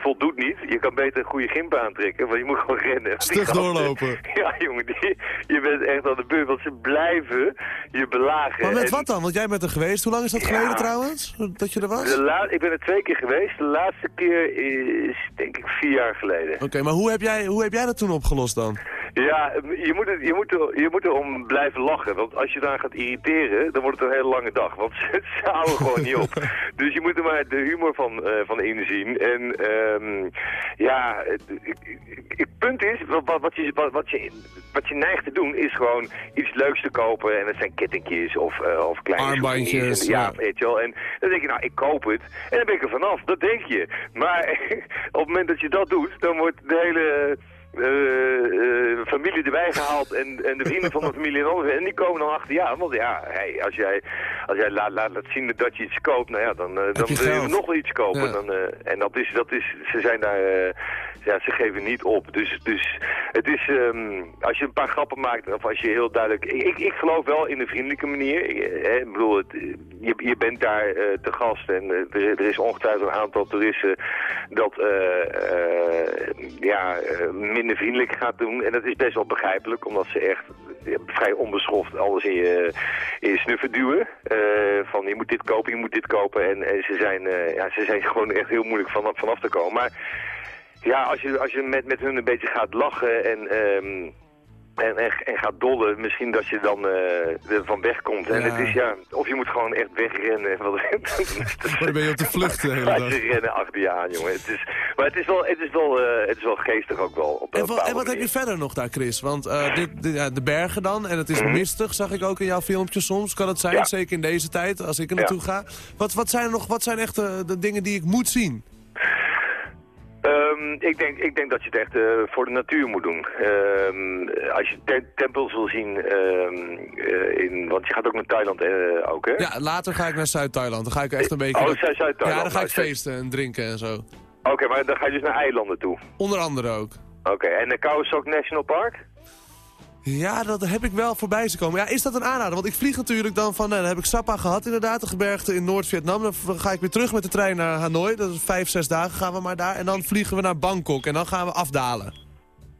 voldoet niet. Je kan beter een goede gimp aantrekken, want je moet gewoon rennen.
Stug doorlopen.
Ja, jongen, die, je bent echt aan de beurt, want ze blijven je belagen.
Maar met
En
wat dan? Want jij bent er geweest. Hoe lang is dat
Ja.
geleden trouwens? Dat je er was?
De
Oké,
ik ben er twee keer geweest. De laatste keer is denk ik vier jaar geleden.
maar hoe heb, jij, hoe heb jij dat toen opgelost dan?
Ja, je moet, het, je, moet er, je moet erom blijven lachen. Want als je daar gaat irriteren, dan wordt het een hele lange dag. Want ze, ze houden gewoon niet op. Dus je moet er maar de humor van, eh, van inzien. En ehm, ja, het punt is, wat, wat, je, wat, wat, je, wat je neigt te doen, is gewoon iets leuks te kopen. En dat zijn kettingjes of, eh, of kleine
Armbandjes.
En, ja. weet je wel. En dan denk je, nou, ik koop het. En dan ben ik er vanaf. Dat denk je. Maar op het moment dat je dat doet, dan wordt de hele eh, eh, familie erbij gehaald en, en de vrienden van de familie en alles. En die komen dan achter, ja, want ja, hey, als jij, als jij laat, laat, laat zien dat je iets koopt, nou ja, dan, eh, dan wil je nog wel iets kopen.
Ja.
Dan, en dat is, dat is, ze zijn daar, ja, ze geven niet op. Dus, dus het is, ehm, als je een paar grappen maakt, of als je heel duidelijk, ik, ik, geloof wel in een vriendelijke manier. Ik, eh, hè, ik bedoel, het, je, je bent daar te gast en er, er is ongetwijfeld een aantal toeristen dat ja, minder vriendelijk gaat doen. En dat is best wel begrijpelijk, omdat ze echt vrij onbeschoft alles in je, in je snuffen duwen. Eh, van je moet dit kopen, je moet dit kopen. En, en ze, zijn, eh, ja, ze zijn gewoon echt heel moeilijk vanaf, vanaf te komen. Maar ja, als je, als je met, met hun een beetje gaat lachen en... ehm, en, en, en gaat dollen, misschien dat je dan eh, er van wegkomt. En
Ja.
het is ja, of je moet gewoon echt wegrennen.
Maar dan ben je op de vlucht de hele dag.
rennen achter je aan, jongen. Het is, maar het is wel, het is wel, eh, het is wel geestig ook wel. Op
En, en wat heb je verder nog daar, Chris? Want eh, dit, dit- ja, de bergen dan, en het is
Mhm.
mistig, zag ik ook in jouw filmpjes soms. Kan het zijn,
Ja.
zeker in deze tijd, als ik er naartoe ga. Wat, wat zijn nog, wat zijn echt de dingen die ik moet zien?
Ehm, ik, denk, ik denk dat je het echt eh, voor de natuur moet doen. Ehm, als je te- tempels wil zien, ehm, eh, in, want je gaat ook naar Thailand eh, ook, hè?
Ja, later ga ik naar Zuid-Thailand. Dan ga ik echt een beetje...
Oh, Zuid- Zuid-Thailand.
Ja, dan ga ik feesten en drinken en zo.
Oké, maar dan ga je dus naar eilanden toe.
Onder andere ook.
Oké, en de Khao National Park?
Ja, dat heb ik wel voorbij zien komen. Ja, is dat een aanrader? Want ik vlieg natuurlijk dan van... Nou, dan heb ik Sapa gehad inderdaad, de gebergte in Noord-Vietnam. Dan ga ik weer terug met de trein naar Hanoi. Dat is vijf, zes dagen gaan we maar daar. En dan vliegen we naar Bangkok en dan gaan we afdalen.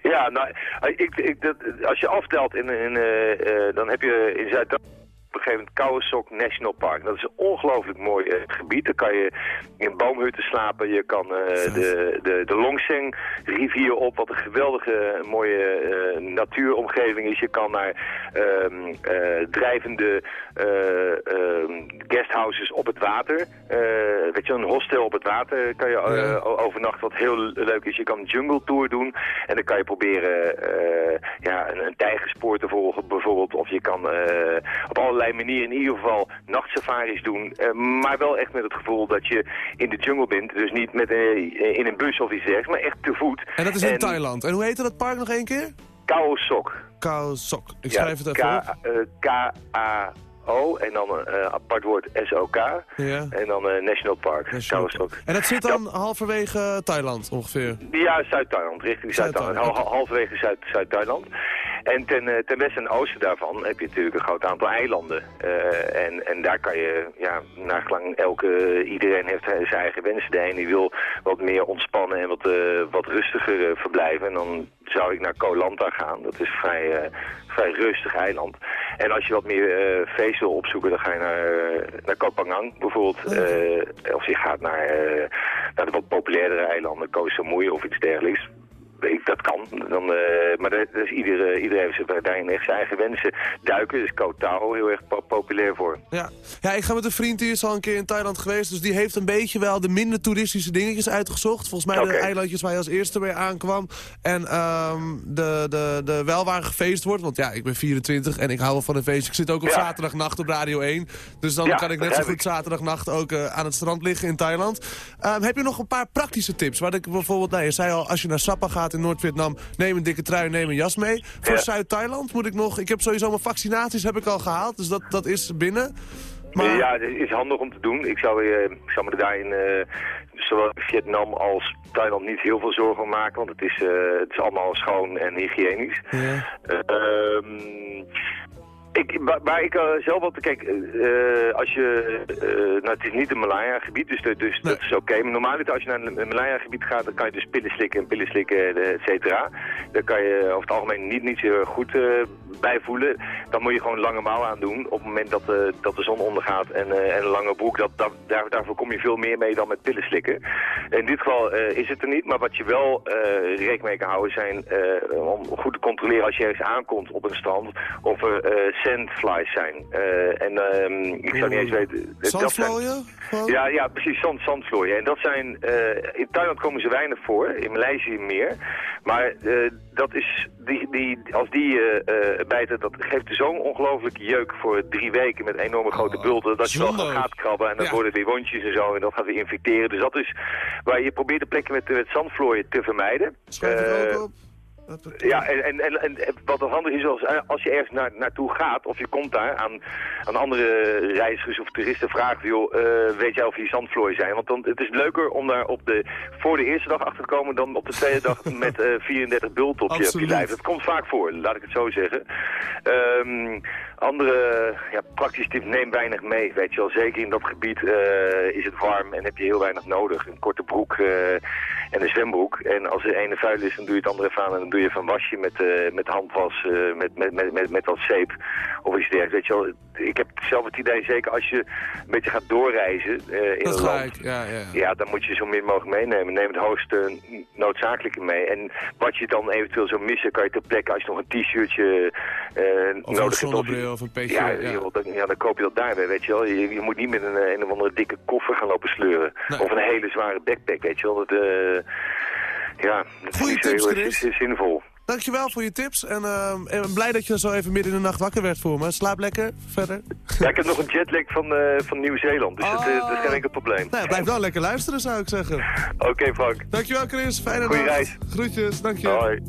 Ja, nou, ik, ik, dat, als je aftelt, in, in, eh, eh, dan heb je in zuid een gegeven moment Khao Sok National Park. Dat is een ongelooflijk mooi eh, gebied. Daar kan je in boomhutten slapen. Je kan eh, de, de, de Longseng rivier op, wat een geweldige mooie eh, natuuromgeving is. Je kan naar ehm, eh, drijvende eh, ehm, guesthouses op het water. Weet je, een hostel op het water kan je overnachten. Wat heel leuk is, je kan een jungle tour doen. En dan kan je proberen ja, een, een tijgerspoor te volgen bijvoorbeeld. Of je kan op allerlei manieren in ieder geval nachtsafaris doen. Eh, maar wel echt met het gevoel dat je in de jungle bent. Dus niet met, eh, in een bus of iets dergelijks, maar echt te voet.
En dat is in Thailand. En hoe heette dat park nog één keer?
Khao Sok.
Khao Sok. Ik
Ja,
schrijf het even op.
K- eh, K-A-O en dan een eh, apart woord S-O-K.
Ja.
En dan eh, National Park.
En dat zit dan halverwege Thailand ongeveer.
Ja, Zuid-Thailand, richting Zuid-Thailand.
Zuid-Thailand,
Hal- halverwege Zuid- Zuid-Thailand. en ten, eh, ten westen en oosten daarvan heb je natuurlijk een groot aantal eilanden. En, en daar kan je, ja, nagelang elke, iedereen heeft zijn eigen wensen. De ene wil wat meer ontspannen en wat, wat rustiger verblijven. En dan zou ik naar Koh Lanta gaan. Dat is vrij, eh, vrij rustig eiland. En als je wat meer eh feest wil opzoeken, dan ga je naar, eh, naar Koh Phangan bijvoorbeeld. Eh, of je gaat naar, naar de wat populairdere eilanden, Koh Samui of iets dergelijks. Ik, dat kan. Dan, eh, maar dat, is ieder, iedereen heeft zijn- daarin echt zijn eigen wensen. Duiken is Koh Tao heel erg po- populair voor.
Ja. ja, ik ga met een vriend, die is al een keer in Thailand geweest. Dus die heeft een beetje wel de minder toeristische dingetjes uitgezocht. Volgens mij de eilandjes waar je als eerste mee aankwam. En ehm, de, de, de wel waar gefeest wordt. Want ja, ik ben 24 en ik hou wel van een feest. Ik zit ook op
Ja.
zaterdagnacht op Radio 1. Dus dan
Ja,
kan ik net zo goed
ik.
zaterdagnacht ook eh, aan het strand liggen in Thailand. Ehm, heb je nog een paar praktische tips? Waar ik bijvoorbeeld, nou, je zei al, als je naar Sapa gaat in Noord-Vietnam... neem een dikke trui, neem een jas mee. Voor
Ja.
Zuid-Thailand moet ik nog... Ik heb sowieso mijn vaccinaties heb ik al gehaald. Dus dat, dat is binnen. Maar...
Ja, het is handig om te doen. Ik zou, eh, ik zou me er daar in eh, zowel Vietnam als Thailand niet heel veel zorgen om maken. Want het is, eh, het is allemaal schoon en hygiënisch.
Ja.
Ehm, ik, waar, ik eh, zelf wel te kijk, eh, als je, nou het is niet een Malaya-gebied, dus, dus
Nee.
dat is oké. Maar normaal als je naar een Malaya-gebied gaat, dan kan je dus pillen slikken en pillen slikken, et cetera. Daar kan je over het algemeen niet, niet zo goed bij voelen. Dan moet je gewoon lange mouwen aan doen op het moment dat, dat de zon ondergaat en, en een lange broek. Dat, dat, daar, daarvoor kom je veel meer mee dan met pillen slikken. In dit geval is het er niet, maar wat je wel rekening mee kan houden zijn om goed te controleren als je ergens aankomt op een strand of er sandflies zijn. Eh, en ehm, ik zou niet eens weten...
Zandvlooien?
Ja, ja, precies, zand, zandvlooien. En dat zijn, eh, in Thailand komen ze weinig voor, in Maleisië meer. Maar eh, dat is, die, die, als die bijten, dat geeft zo'n ongelooflijke jeuk voor drie weken met enorme grote
Oh,
bulten. Dat je wel gaat krabben en dan
Ja.
worden weer wondjes en zo en dat gaat weer infecteren. Dus dat is waar je probeert de plekken met, met zandvlooien te vermijden.
Schrijf ik ook op.
ja, en, en, en, wat wel handig is, als, als je ergens naar, naartoe gaat, of je komt daar aan, aan andere reizigers of toeristen vraagt, joh, eh, weet jij of hier zandvlooien zijn? Want dan, het is leuker om daar op de, voor de eerste dag achter te komen dan op de tweede dag met eh 34 bulten op je, op je lijf. Dat komt vaak voor, laat ik het zo zeggen. Ehm, andere ja, praktische tip, neem weinig mee, weet je wel. Zeker in dat gebied eh, is het warm en heb je heel weinig nodig. Een korte broek, eh,
en een zwembroek. En als er ene vuil is, dan doe je het andere even aan en dan doe je van wasje met, eh, met handwas, eh, met, met, met, met, met wat zeep of iets dergelijks. Weet je wel, ik heb zelf het idee, zeker als je een beetje gaat doorreizen eh, in
Dat gelijk,
land,
ja, ja.
ja, dan moet je zo min mogelijk meenemen. Neem het hoogste noodzakelijke mee. En wat je dan eventueel zou missen, kan je ter plekke, als je nog een t-shirtje
Of een
nodig hebt.
zonnebril of een petje.
Ja,
ja.
dan, ja, dan koop je dat daar weer, weet je wel. Je, je moet niet met een, een of andere dikke koffer gaan lopen sleuren.
Nee.
Of een hele zware backpack, weet je wel. Dat, ja, dat is
Goeie
zo
tips,
heel zinvol.
Dankjewel voor je tips. En ik ben blij dat je zo even midden in de nacht wakker werd voor me. Slaap lekker. Verder.
Ja, ik heb nog een jetlag van, eh, van Nieuw-Zeeland, dus dat, eh, dat is geen enkel probleem.
Nou, ja, blijf wel lekker luisteren, zou ik zeggen.
Oké, Frank.
Dankjewel, Chris. Fijne
Goeie
nacht.
reis.
Groetjes, dank je.
Hoi.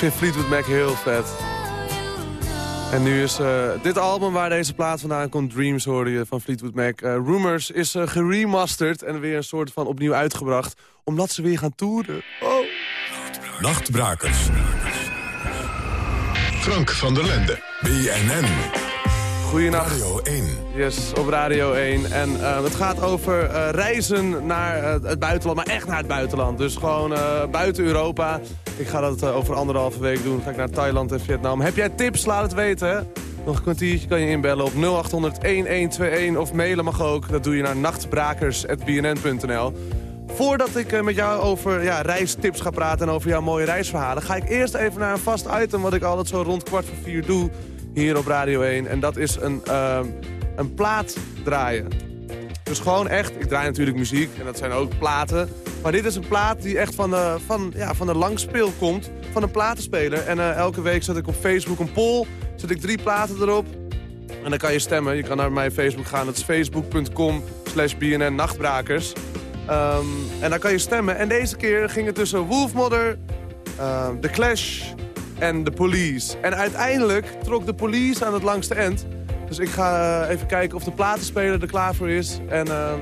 Vind Fleetwood Mac heel vet. En nu is eh, dit album waar deze plaat vandaan komt, Dreams hoorde je van Fleetwood Mac. eh, Rumors is eh, geremasterd en weer een soort van opnieuw uitgebracht. Omdat ze weer gaan toeren. Oh.
Nachtbrakers. Frank van der Lende. BNN.
Goedenacht.
Radio 1.
Yes, op Radio 1. En het gaat over reizen naar het buitenland, maar echt naar het buitenland. Dus gewoon buiten Europa. Ik ga dat eh, over anderhalve week doen. Ga ik naar Thailand en Vietnam. Heb jij tips? Laat het weten? Nog een kwartiertje kan je inbellen op 0800-1121 of mailen mag ook. Dat doe je naar nachtbrakers.bnn.nl. Voordat ik eh, met jou over ja, reistips ga praten en over jouw mooie reisverhalen... ga ik eerst even naar een vast item wat ik altijd zo rond kwart voor vier doe hier op Radio 1. En dat is een, ehm, een plaat draaien. Dus gewoon echt, ik draai natuurlijk muziek en dat zijn ook platen. Maar dit is een plaat die echt van de, van, ja, van de langspeel komt, van een platenspeler. En eh, elke week zet ik op Facebook een poll, zet ik drie platen erop. En dan kan je stemmen. Je kan naar mijn Facebook gaan, dat is facebook.com slash BNN Nachtbrakers. Ehm, en dan kan je stemmen. En deze keer ging het tussen Wolfmother, ehm, The Clash en The Police. En uiteindelijk trok The Police aan het langste eind. Dus ik ga eh, even kijken of de platenspeler er klaar voor is. En ehm,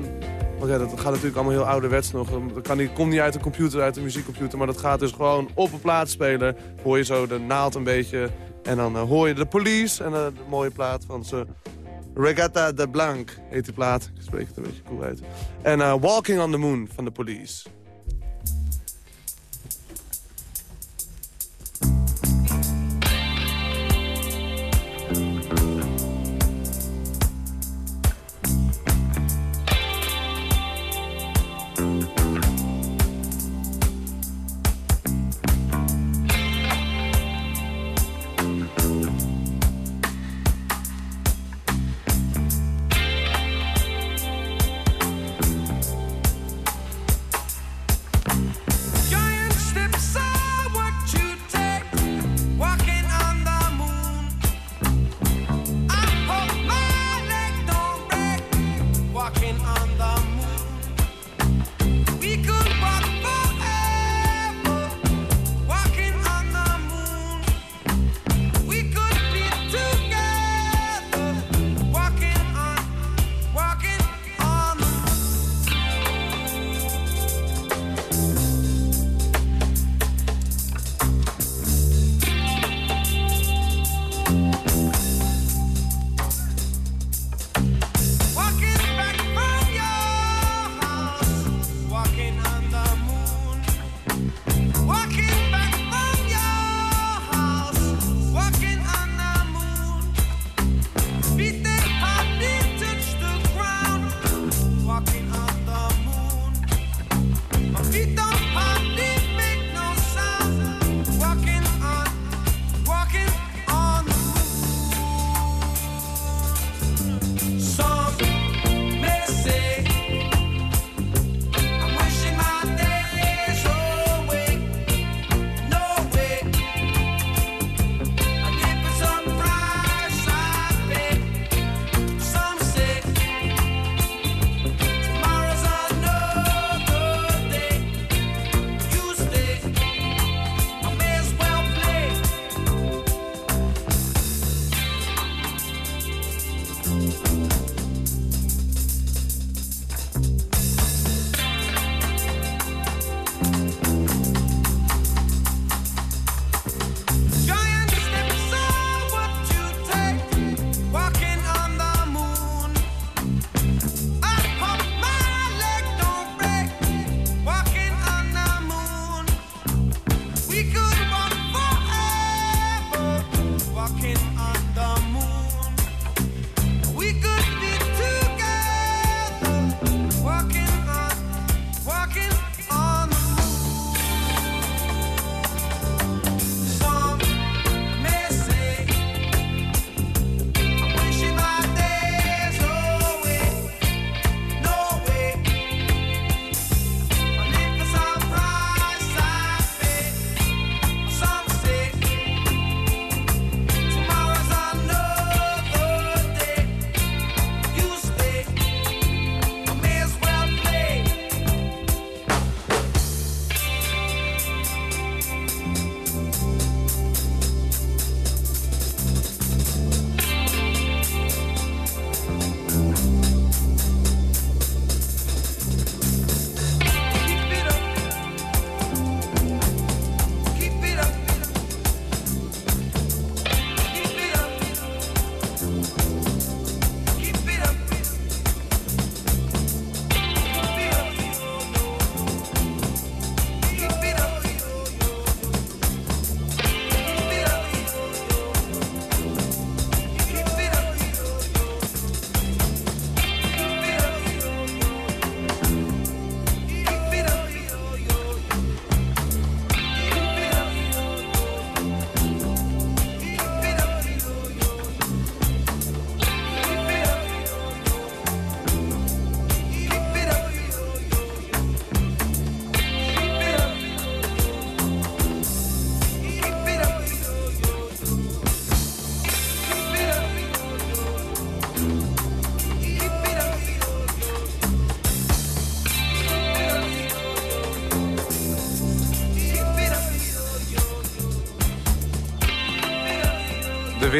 want ja, dat gaat natuurlijk allemaal heel ouderwets nog. Dat kan niet, komt niet uit de computer, uit de muziekcomputer. Maar dat gaat dus gewoon op een platenspeler. Hoor je zo de naald een beetje. En dan eh, hoor je de police. En eh, de mooie plaat van ze. Regatta de Blanc heet die plaat. Ik spreek het een beetje cool uit. En eh, Walking on the Moon van de police.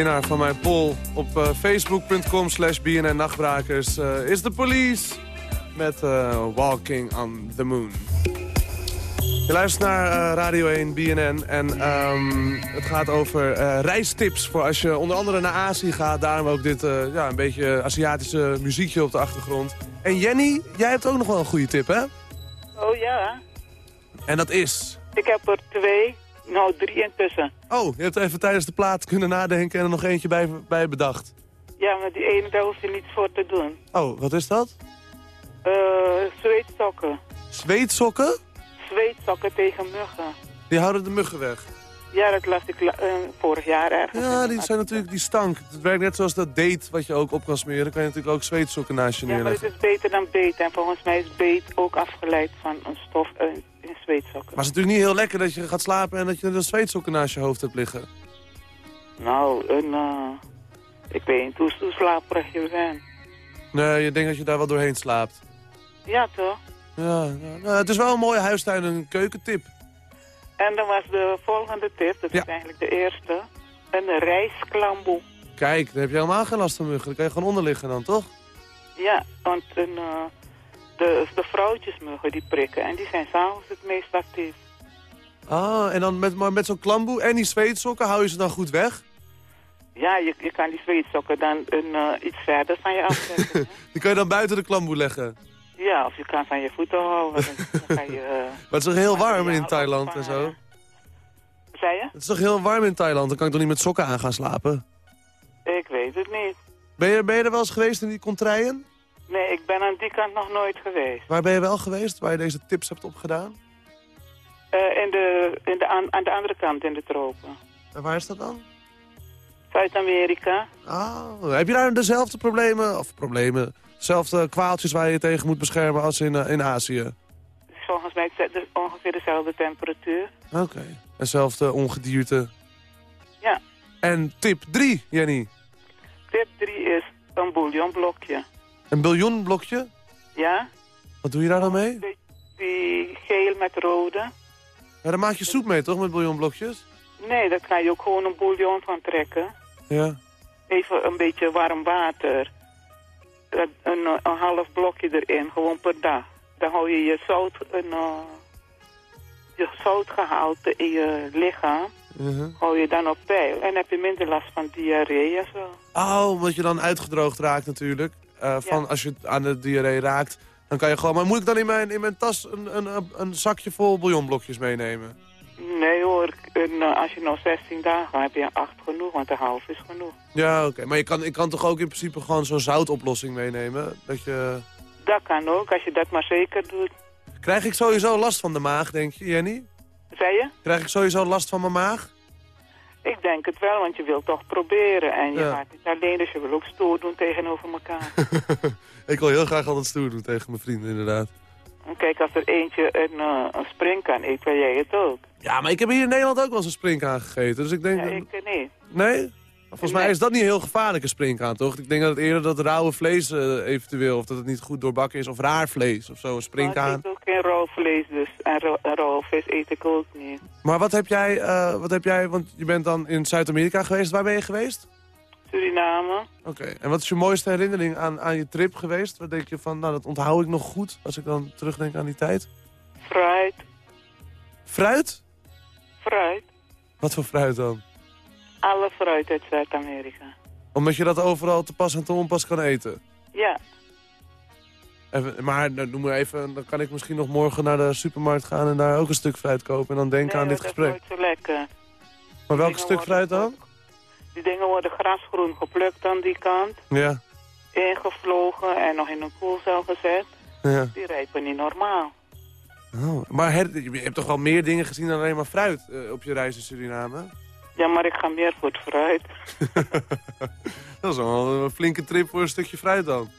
Winnaar van mijn poll op eh, facebook.com slash BNN Nachtbrakers eh, is de police met eh, Walking on the Moon. Je luistert naar Radio 1 BNN en ehm, het gaat over reistips voor als je onder andere naar Azië gaat. Daarom ook dit ja, een beetje Aziatische muziekje op de achtergrond. En Jenny, jij hebt ook nog wel een goede tip, hè?
Oh ja,
En dat is...
ik heb er twee, nou drie intussen.
Oh, je hebt even tijdens de plaat kunnen nadenken en er nog eentje bij, bij bedacht.
Ja, maar die ene daar hoef je niets voor te doen.
Oh, wat is dat?
Eh zweetsokken.
Zweetsokken?
Zweetsokken tegen muggen.
Die houden de muggen weg.
Ja, dat las ik eh, vorig jaar ergens.
Ja, die zijn natuurlijk die stank. Het werkt net zoals dat date wat je ook op kan smeren. kan je natuurlijk ook zweetsokken naast je
Ja, maar het
neerleggen.
is beter dan beet. En volgens mij is beet ook afgeleid van een stof in zweetsokken.
Maar het is natuurlijk niet heel lekker dat je gaat slapen en dat je de zweetsokken naast je hoofd hebt liggen.
Nou, een, eh, ik weet niet hoe, slaperig je bent.
Nee, je denkt dat je daar wel doorheen slaapt.
Ja, toch?
Ja, ja. Nou, het is wel een mooie huistuin en een keukentip.
En dan was de volgende tip, dat
Ja.
is eigenlijk de eerste. Een rijstklamboe.
Kijk, daar heb je helemaal geen last van muggen. Daar kan je gewoon onder liggen dan, toch?
Ja, want een, eh, de, de vrouwtjesmuggen die prikken en die zijn s'avonds het meest actief.
Ah, en dan met, maar met zo'n klamboe en die zweetsokken hou je ze dan goed weg?
Ja, je, je kan die zweetsokken dan een, eh, iets verder van je afzetten.
Die kan je dan buiten de klamboe leggen.
ja, of je kan van je voeten houden. Dan, ga je, eh,
Maar het is toch heel warm in Thailand en zo?
Zei je?
Het is toch heel warm in Thailand? Dan kan ik toch niet met sokken aan gaan slapen?
Ik weet het niet.
Ben je, ben je er wel eens geweest in die contraien?
Nee, ik ben aan die kant nog nooit geweest.
Waar ben je wel geweest? Waar je deze tips hebt opgedaan?
Eh, in de, in de, aan, aan de andere kant in de tropen.
En waar is dat dan?
Zuid-Amerika.
Oh, heb je daar dezelfde problemen, of problemen, dezelfde kwaaltjes waar je tegen moet beschermen als in, eh, in Azië?
Volgens mij is ongeveer dezelfde temperatuur.
Oké. Hetzelfde ongedierte.
Ja.
En tip 3, Jenny.
Tip 3 is een bouillonblokje.
Een biljoenblokje?
Ja?
Wat doe je daar dan mee?
Die, die geel met rode.
Ja, daar maak je soep mee, toch, met biljoenblokjes?
Nee, daar kan je ook gewoon een bouillon van trekken.
Ja.
Even een beetje warm water. Een, een half blokje erin, gewoon per dag. Dan hou je je zout, een, eh, je zoutgehalte in je lichaam,
Uh-huh.
hou je dan op peil. En heb je minder last van diarree en zo.
Oh, omdat je dan uitgedroogd raakt natuurlijk. Eh, van als je aan de diarree raakt, dan kan je gewoon... Maar moet ik dan in mijn, in mijn tas een, een, een zakje vol bouillonblokjes meenemen?
Nee hoor, eh, als je nou 16 dagen hebt, heb je 8 genoeg, want een half is genoeg.
Ja, oké. Maar je kan, ik kan toch ook in principe gewoon zo'n zoutoplossing meenemen? Dat je...
Dat kan ook, als je dat maar zeker doet.
Krijg ik sowieso last van de maag, denk je, Jenny?
Zei je?
Krijg ik sowieso last van mijn maag?
Ik denk het wel, want je wilt toch proberen. En je
Ja.
gaat niet alleen, dus je wil ook stoer doen tegenover elkaar.
ik wil heel graag altijd stoer doen tegen mijn vrienden, inderdaad.
en kijk, als er eentje een, eh, een spring kan eet, wil jij het ook.
Ja, maar ik heb hier in Nederland ook wel eens een springkaan gegeten. Dus ik denk...
Ja, ik niet.
Nee? Volgens mij is dat niet heel gevaarlijk, een springkaan, toch? Ik denk dat het eerder dat rauwe vlees eh, eventueel... of dat het niet goed doorbakken is, of raar vlees of zo, een springkaan.
ook geen rauw vlees, dus. En rauw, en rauw vis eet ik ook niet.
Maar wat heb jij, eh, wat heb jij, want je bent dan in Zuid-Amerika geweest. Waar ben je geweest?
Suriname.
Oké, en wat is je mooiste herinnering aan, aan je trip geweest? Wat denk je van, nou dat onthoud ik nog goed als ik dan terugdenk aan die tijd?
Fruit.
Fruit?
Fruit.
Wat voor fruit dan?
Alle fruit uit Zuid-Amerika.
Omdat je dat overal te pas en te onpas kan eten.
Ja.
Even, maar noem maar even, dan kan ik misschien nog morgen naar de supermarkt gaan en daar ook een stuk fruit kopen en dan denken
nee,
aan dit
dat
gesprek.
is nooit zo lekker.
Maar welk stuk fruit dan?
Die dingen worden grasgroen geplukt aan die kant.
Ja,
Ingevlogen en nog in een koelcel gezet.
ja.
Die rijpen niet normaal.
Oh, maar her- je hebt toch wel meer dingen gezien dan alleen maar fruit eh, op je reis in Suriname?
Ja, maar ik ga meer voor het fruit.
Dat is wel een flinke trip voor een stukje fruit dan.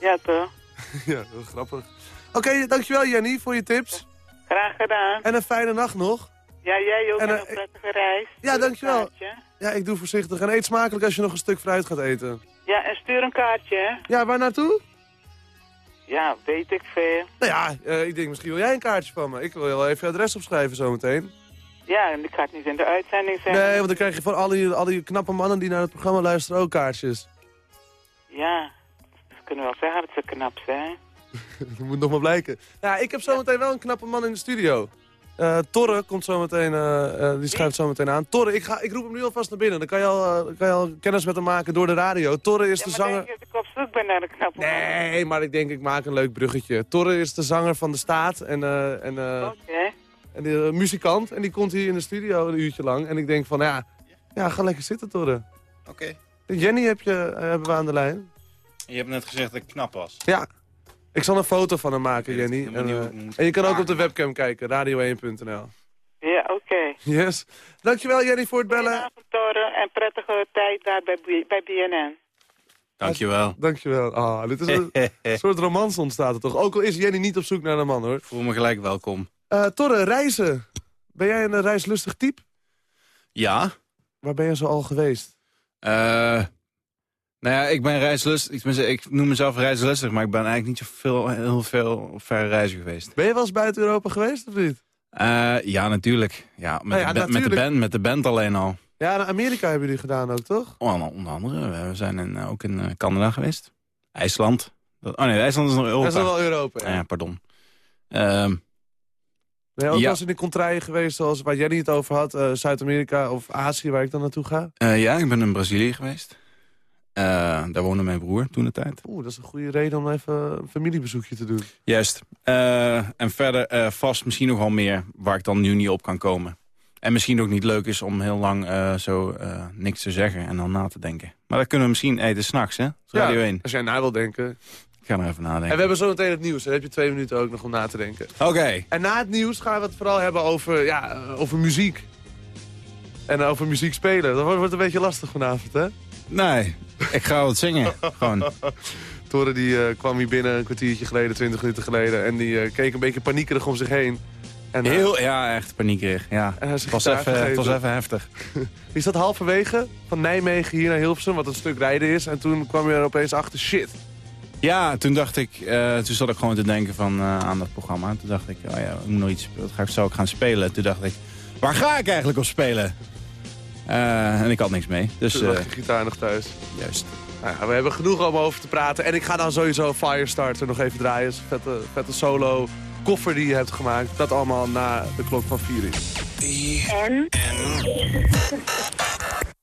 Ja, toch?
ja, is grappig. Oké, dankjewel Jenny voor je tips.
Graag gedaan.
En een fijne nacht nog.
Ja, jij ook
En,
en,
eh,
een prettige reis.
Ja, dankjewel.
een.
Ja, ik doe voorzichtig. En eet smakelijk als je nog een stuk fruit gaat eten.
Ja, en stuur een kaartje, hè?
Ja, waar naartoe?
Ja, weet ik veel.
Nou ja, eh, ik denk misschien wil jij een kaartje van me. Ik wil wel even je adres opschrijven zometeen.
Ja, en ik ga het niet in de uitzending zeggen.
Nee, want dan krijg je van al die, al die knappe mannen die naar het programma luisteren ook kaartjes.
Ja, kunnen wel zeggen dat ze knap zijn.
Dat moet nog maar blijken. Ja, ik heb zometeen wel een knappe man in de studio. Eh Torre komt zometeen, eh eh die schuift zometeen aan. Torre, ik, ga, ik roep hem nu alvast naar binnen. Dan kan je al, kan je al kennis met hem maken door de radio. Torre is de zanger...
denk je dat ik op zoek ben naar een knappe man?
Nee, maar ik denk ik maak een leuk bruggetje. Torre is de zanger van de staat en, eh, en, eh,
Oké.
en de muzikant. En die komt hier in de studio een uurtje lang. En ik denk van, ja, ja ga lekker zitten, Torre.
Oké.
Jenny heb je, hebben we aan de lijn.
Je hebt net gezegd dat ik knap was.
Ja. Ik zal een foto van hem maken, Jenny. En, eh, en je kan ook op de webcam kijken, radio1.nl.
Ja, oké.
Yes. Dankjewel Jenny voor het bellen.
Goedenavond, Toren, en prettige tijd daar bij, B- bij BNN.
Dankjewel.
Dankjewel. Ah, dit is een soort romans ontstaat er toch. Ook al is Jenny niet op zoek naar een man hoor.
Voel me gelijk welkom.
Eh Torre, reizen. Ben jij een reislustig type?
Ja.
Waar ben je zo al geweest?
Eh, nou ja, ik ben reislustig. Ik, ik noem mezelf reislustig, maar ik ben eigenlijk niet zo veel, heel veel verre reizen geweest.
Ben je wel eens buiten Europa geweest of niet?
Eh, ja, natuurlijk. Ja, met,
Nou ja,
de, met, de band, met de band alleen al.
Ja, naar Amerika hebben jullie gedaan ook, toch?
Oh, onder andere. We zijn in, eh, ook in eh, Canada geweest. IJsland. Oh nee, IJsland is nog Europa.
Dat is wel Europa, ja.
Ja, pardon. Ehm,
Ben je ook
Ja.
wel eens in de contraien geweest zoals waar Jenny het over had? Zuid-Amerika of Azië, waar ik dan naartoe ga?
ja, ik ben in Brazilië geweest. Eh, daar woonde mijn broer toen de tijd.
Oeh, dat is een goede reden om even een familiebezoekje te doen.
Juist. Eh, en verder eh, vast misschien nog wel meer waar ik dan nu niet op kan komen. En misschien ook niet leuk is om heel lang zo niks te zeggen en dan na te denken. Maar dat kunnen we misschien eten s'nachts, hè? Radio 1.
Als jij na wil denken.
Ik ga er even nadenken.
En we hebben zo meteen het nieuws. Dan heb je twee minuten ook nog om na te denken.
Oké.
En na het nieuws gaan we het vooral hebben over, ja, over muziek. En over muziek spelen. Dat wordt een beetje lastig vanavond, hè?
Nee, ik ga wat zingen. Gewoon.
Toren die eh, kwam hier binnen een kwartiertje geleden, twintig minuten geleden. En die eh, keek een beetje paniekerig om zich heen. En, eh,
Heel, ja, echt paniekerig. Ja.
En
Het was, even, het was even heftig.
Die zat halverwege van Nijmegen hier naar Hilversum, wat een stuk rijden is. En toen kwam je er opeens achter, shit.
Ja, toen dacht ik, toen zat ik gewoon te denken van, aan dat programma. Toen dacht ik, oh ja, ik moet nog iets, wat ga ik, zou ik gaan spelen? Toen dacht ik, waar ga ik eigenlijk op spelen? Eh, en ik had niks mee. Dus,
lag
eh,
gitaar nog thuis.
juist.
Nou ja, we hebben genoeg om over te praten. En ik ga dan sowieso Firestarter nog even draaien. Is Vette, vette solo koffer die je hebt gemaakt. Dat allemaal na de klok van 4 uur.
En?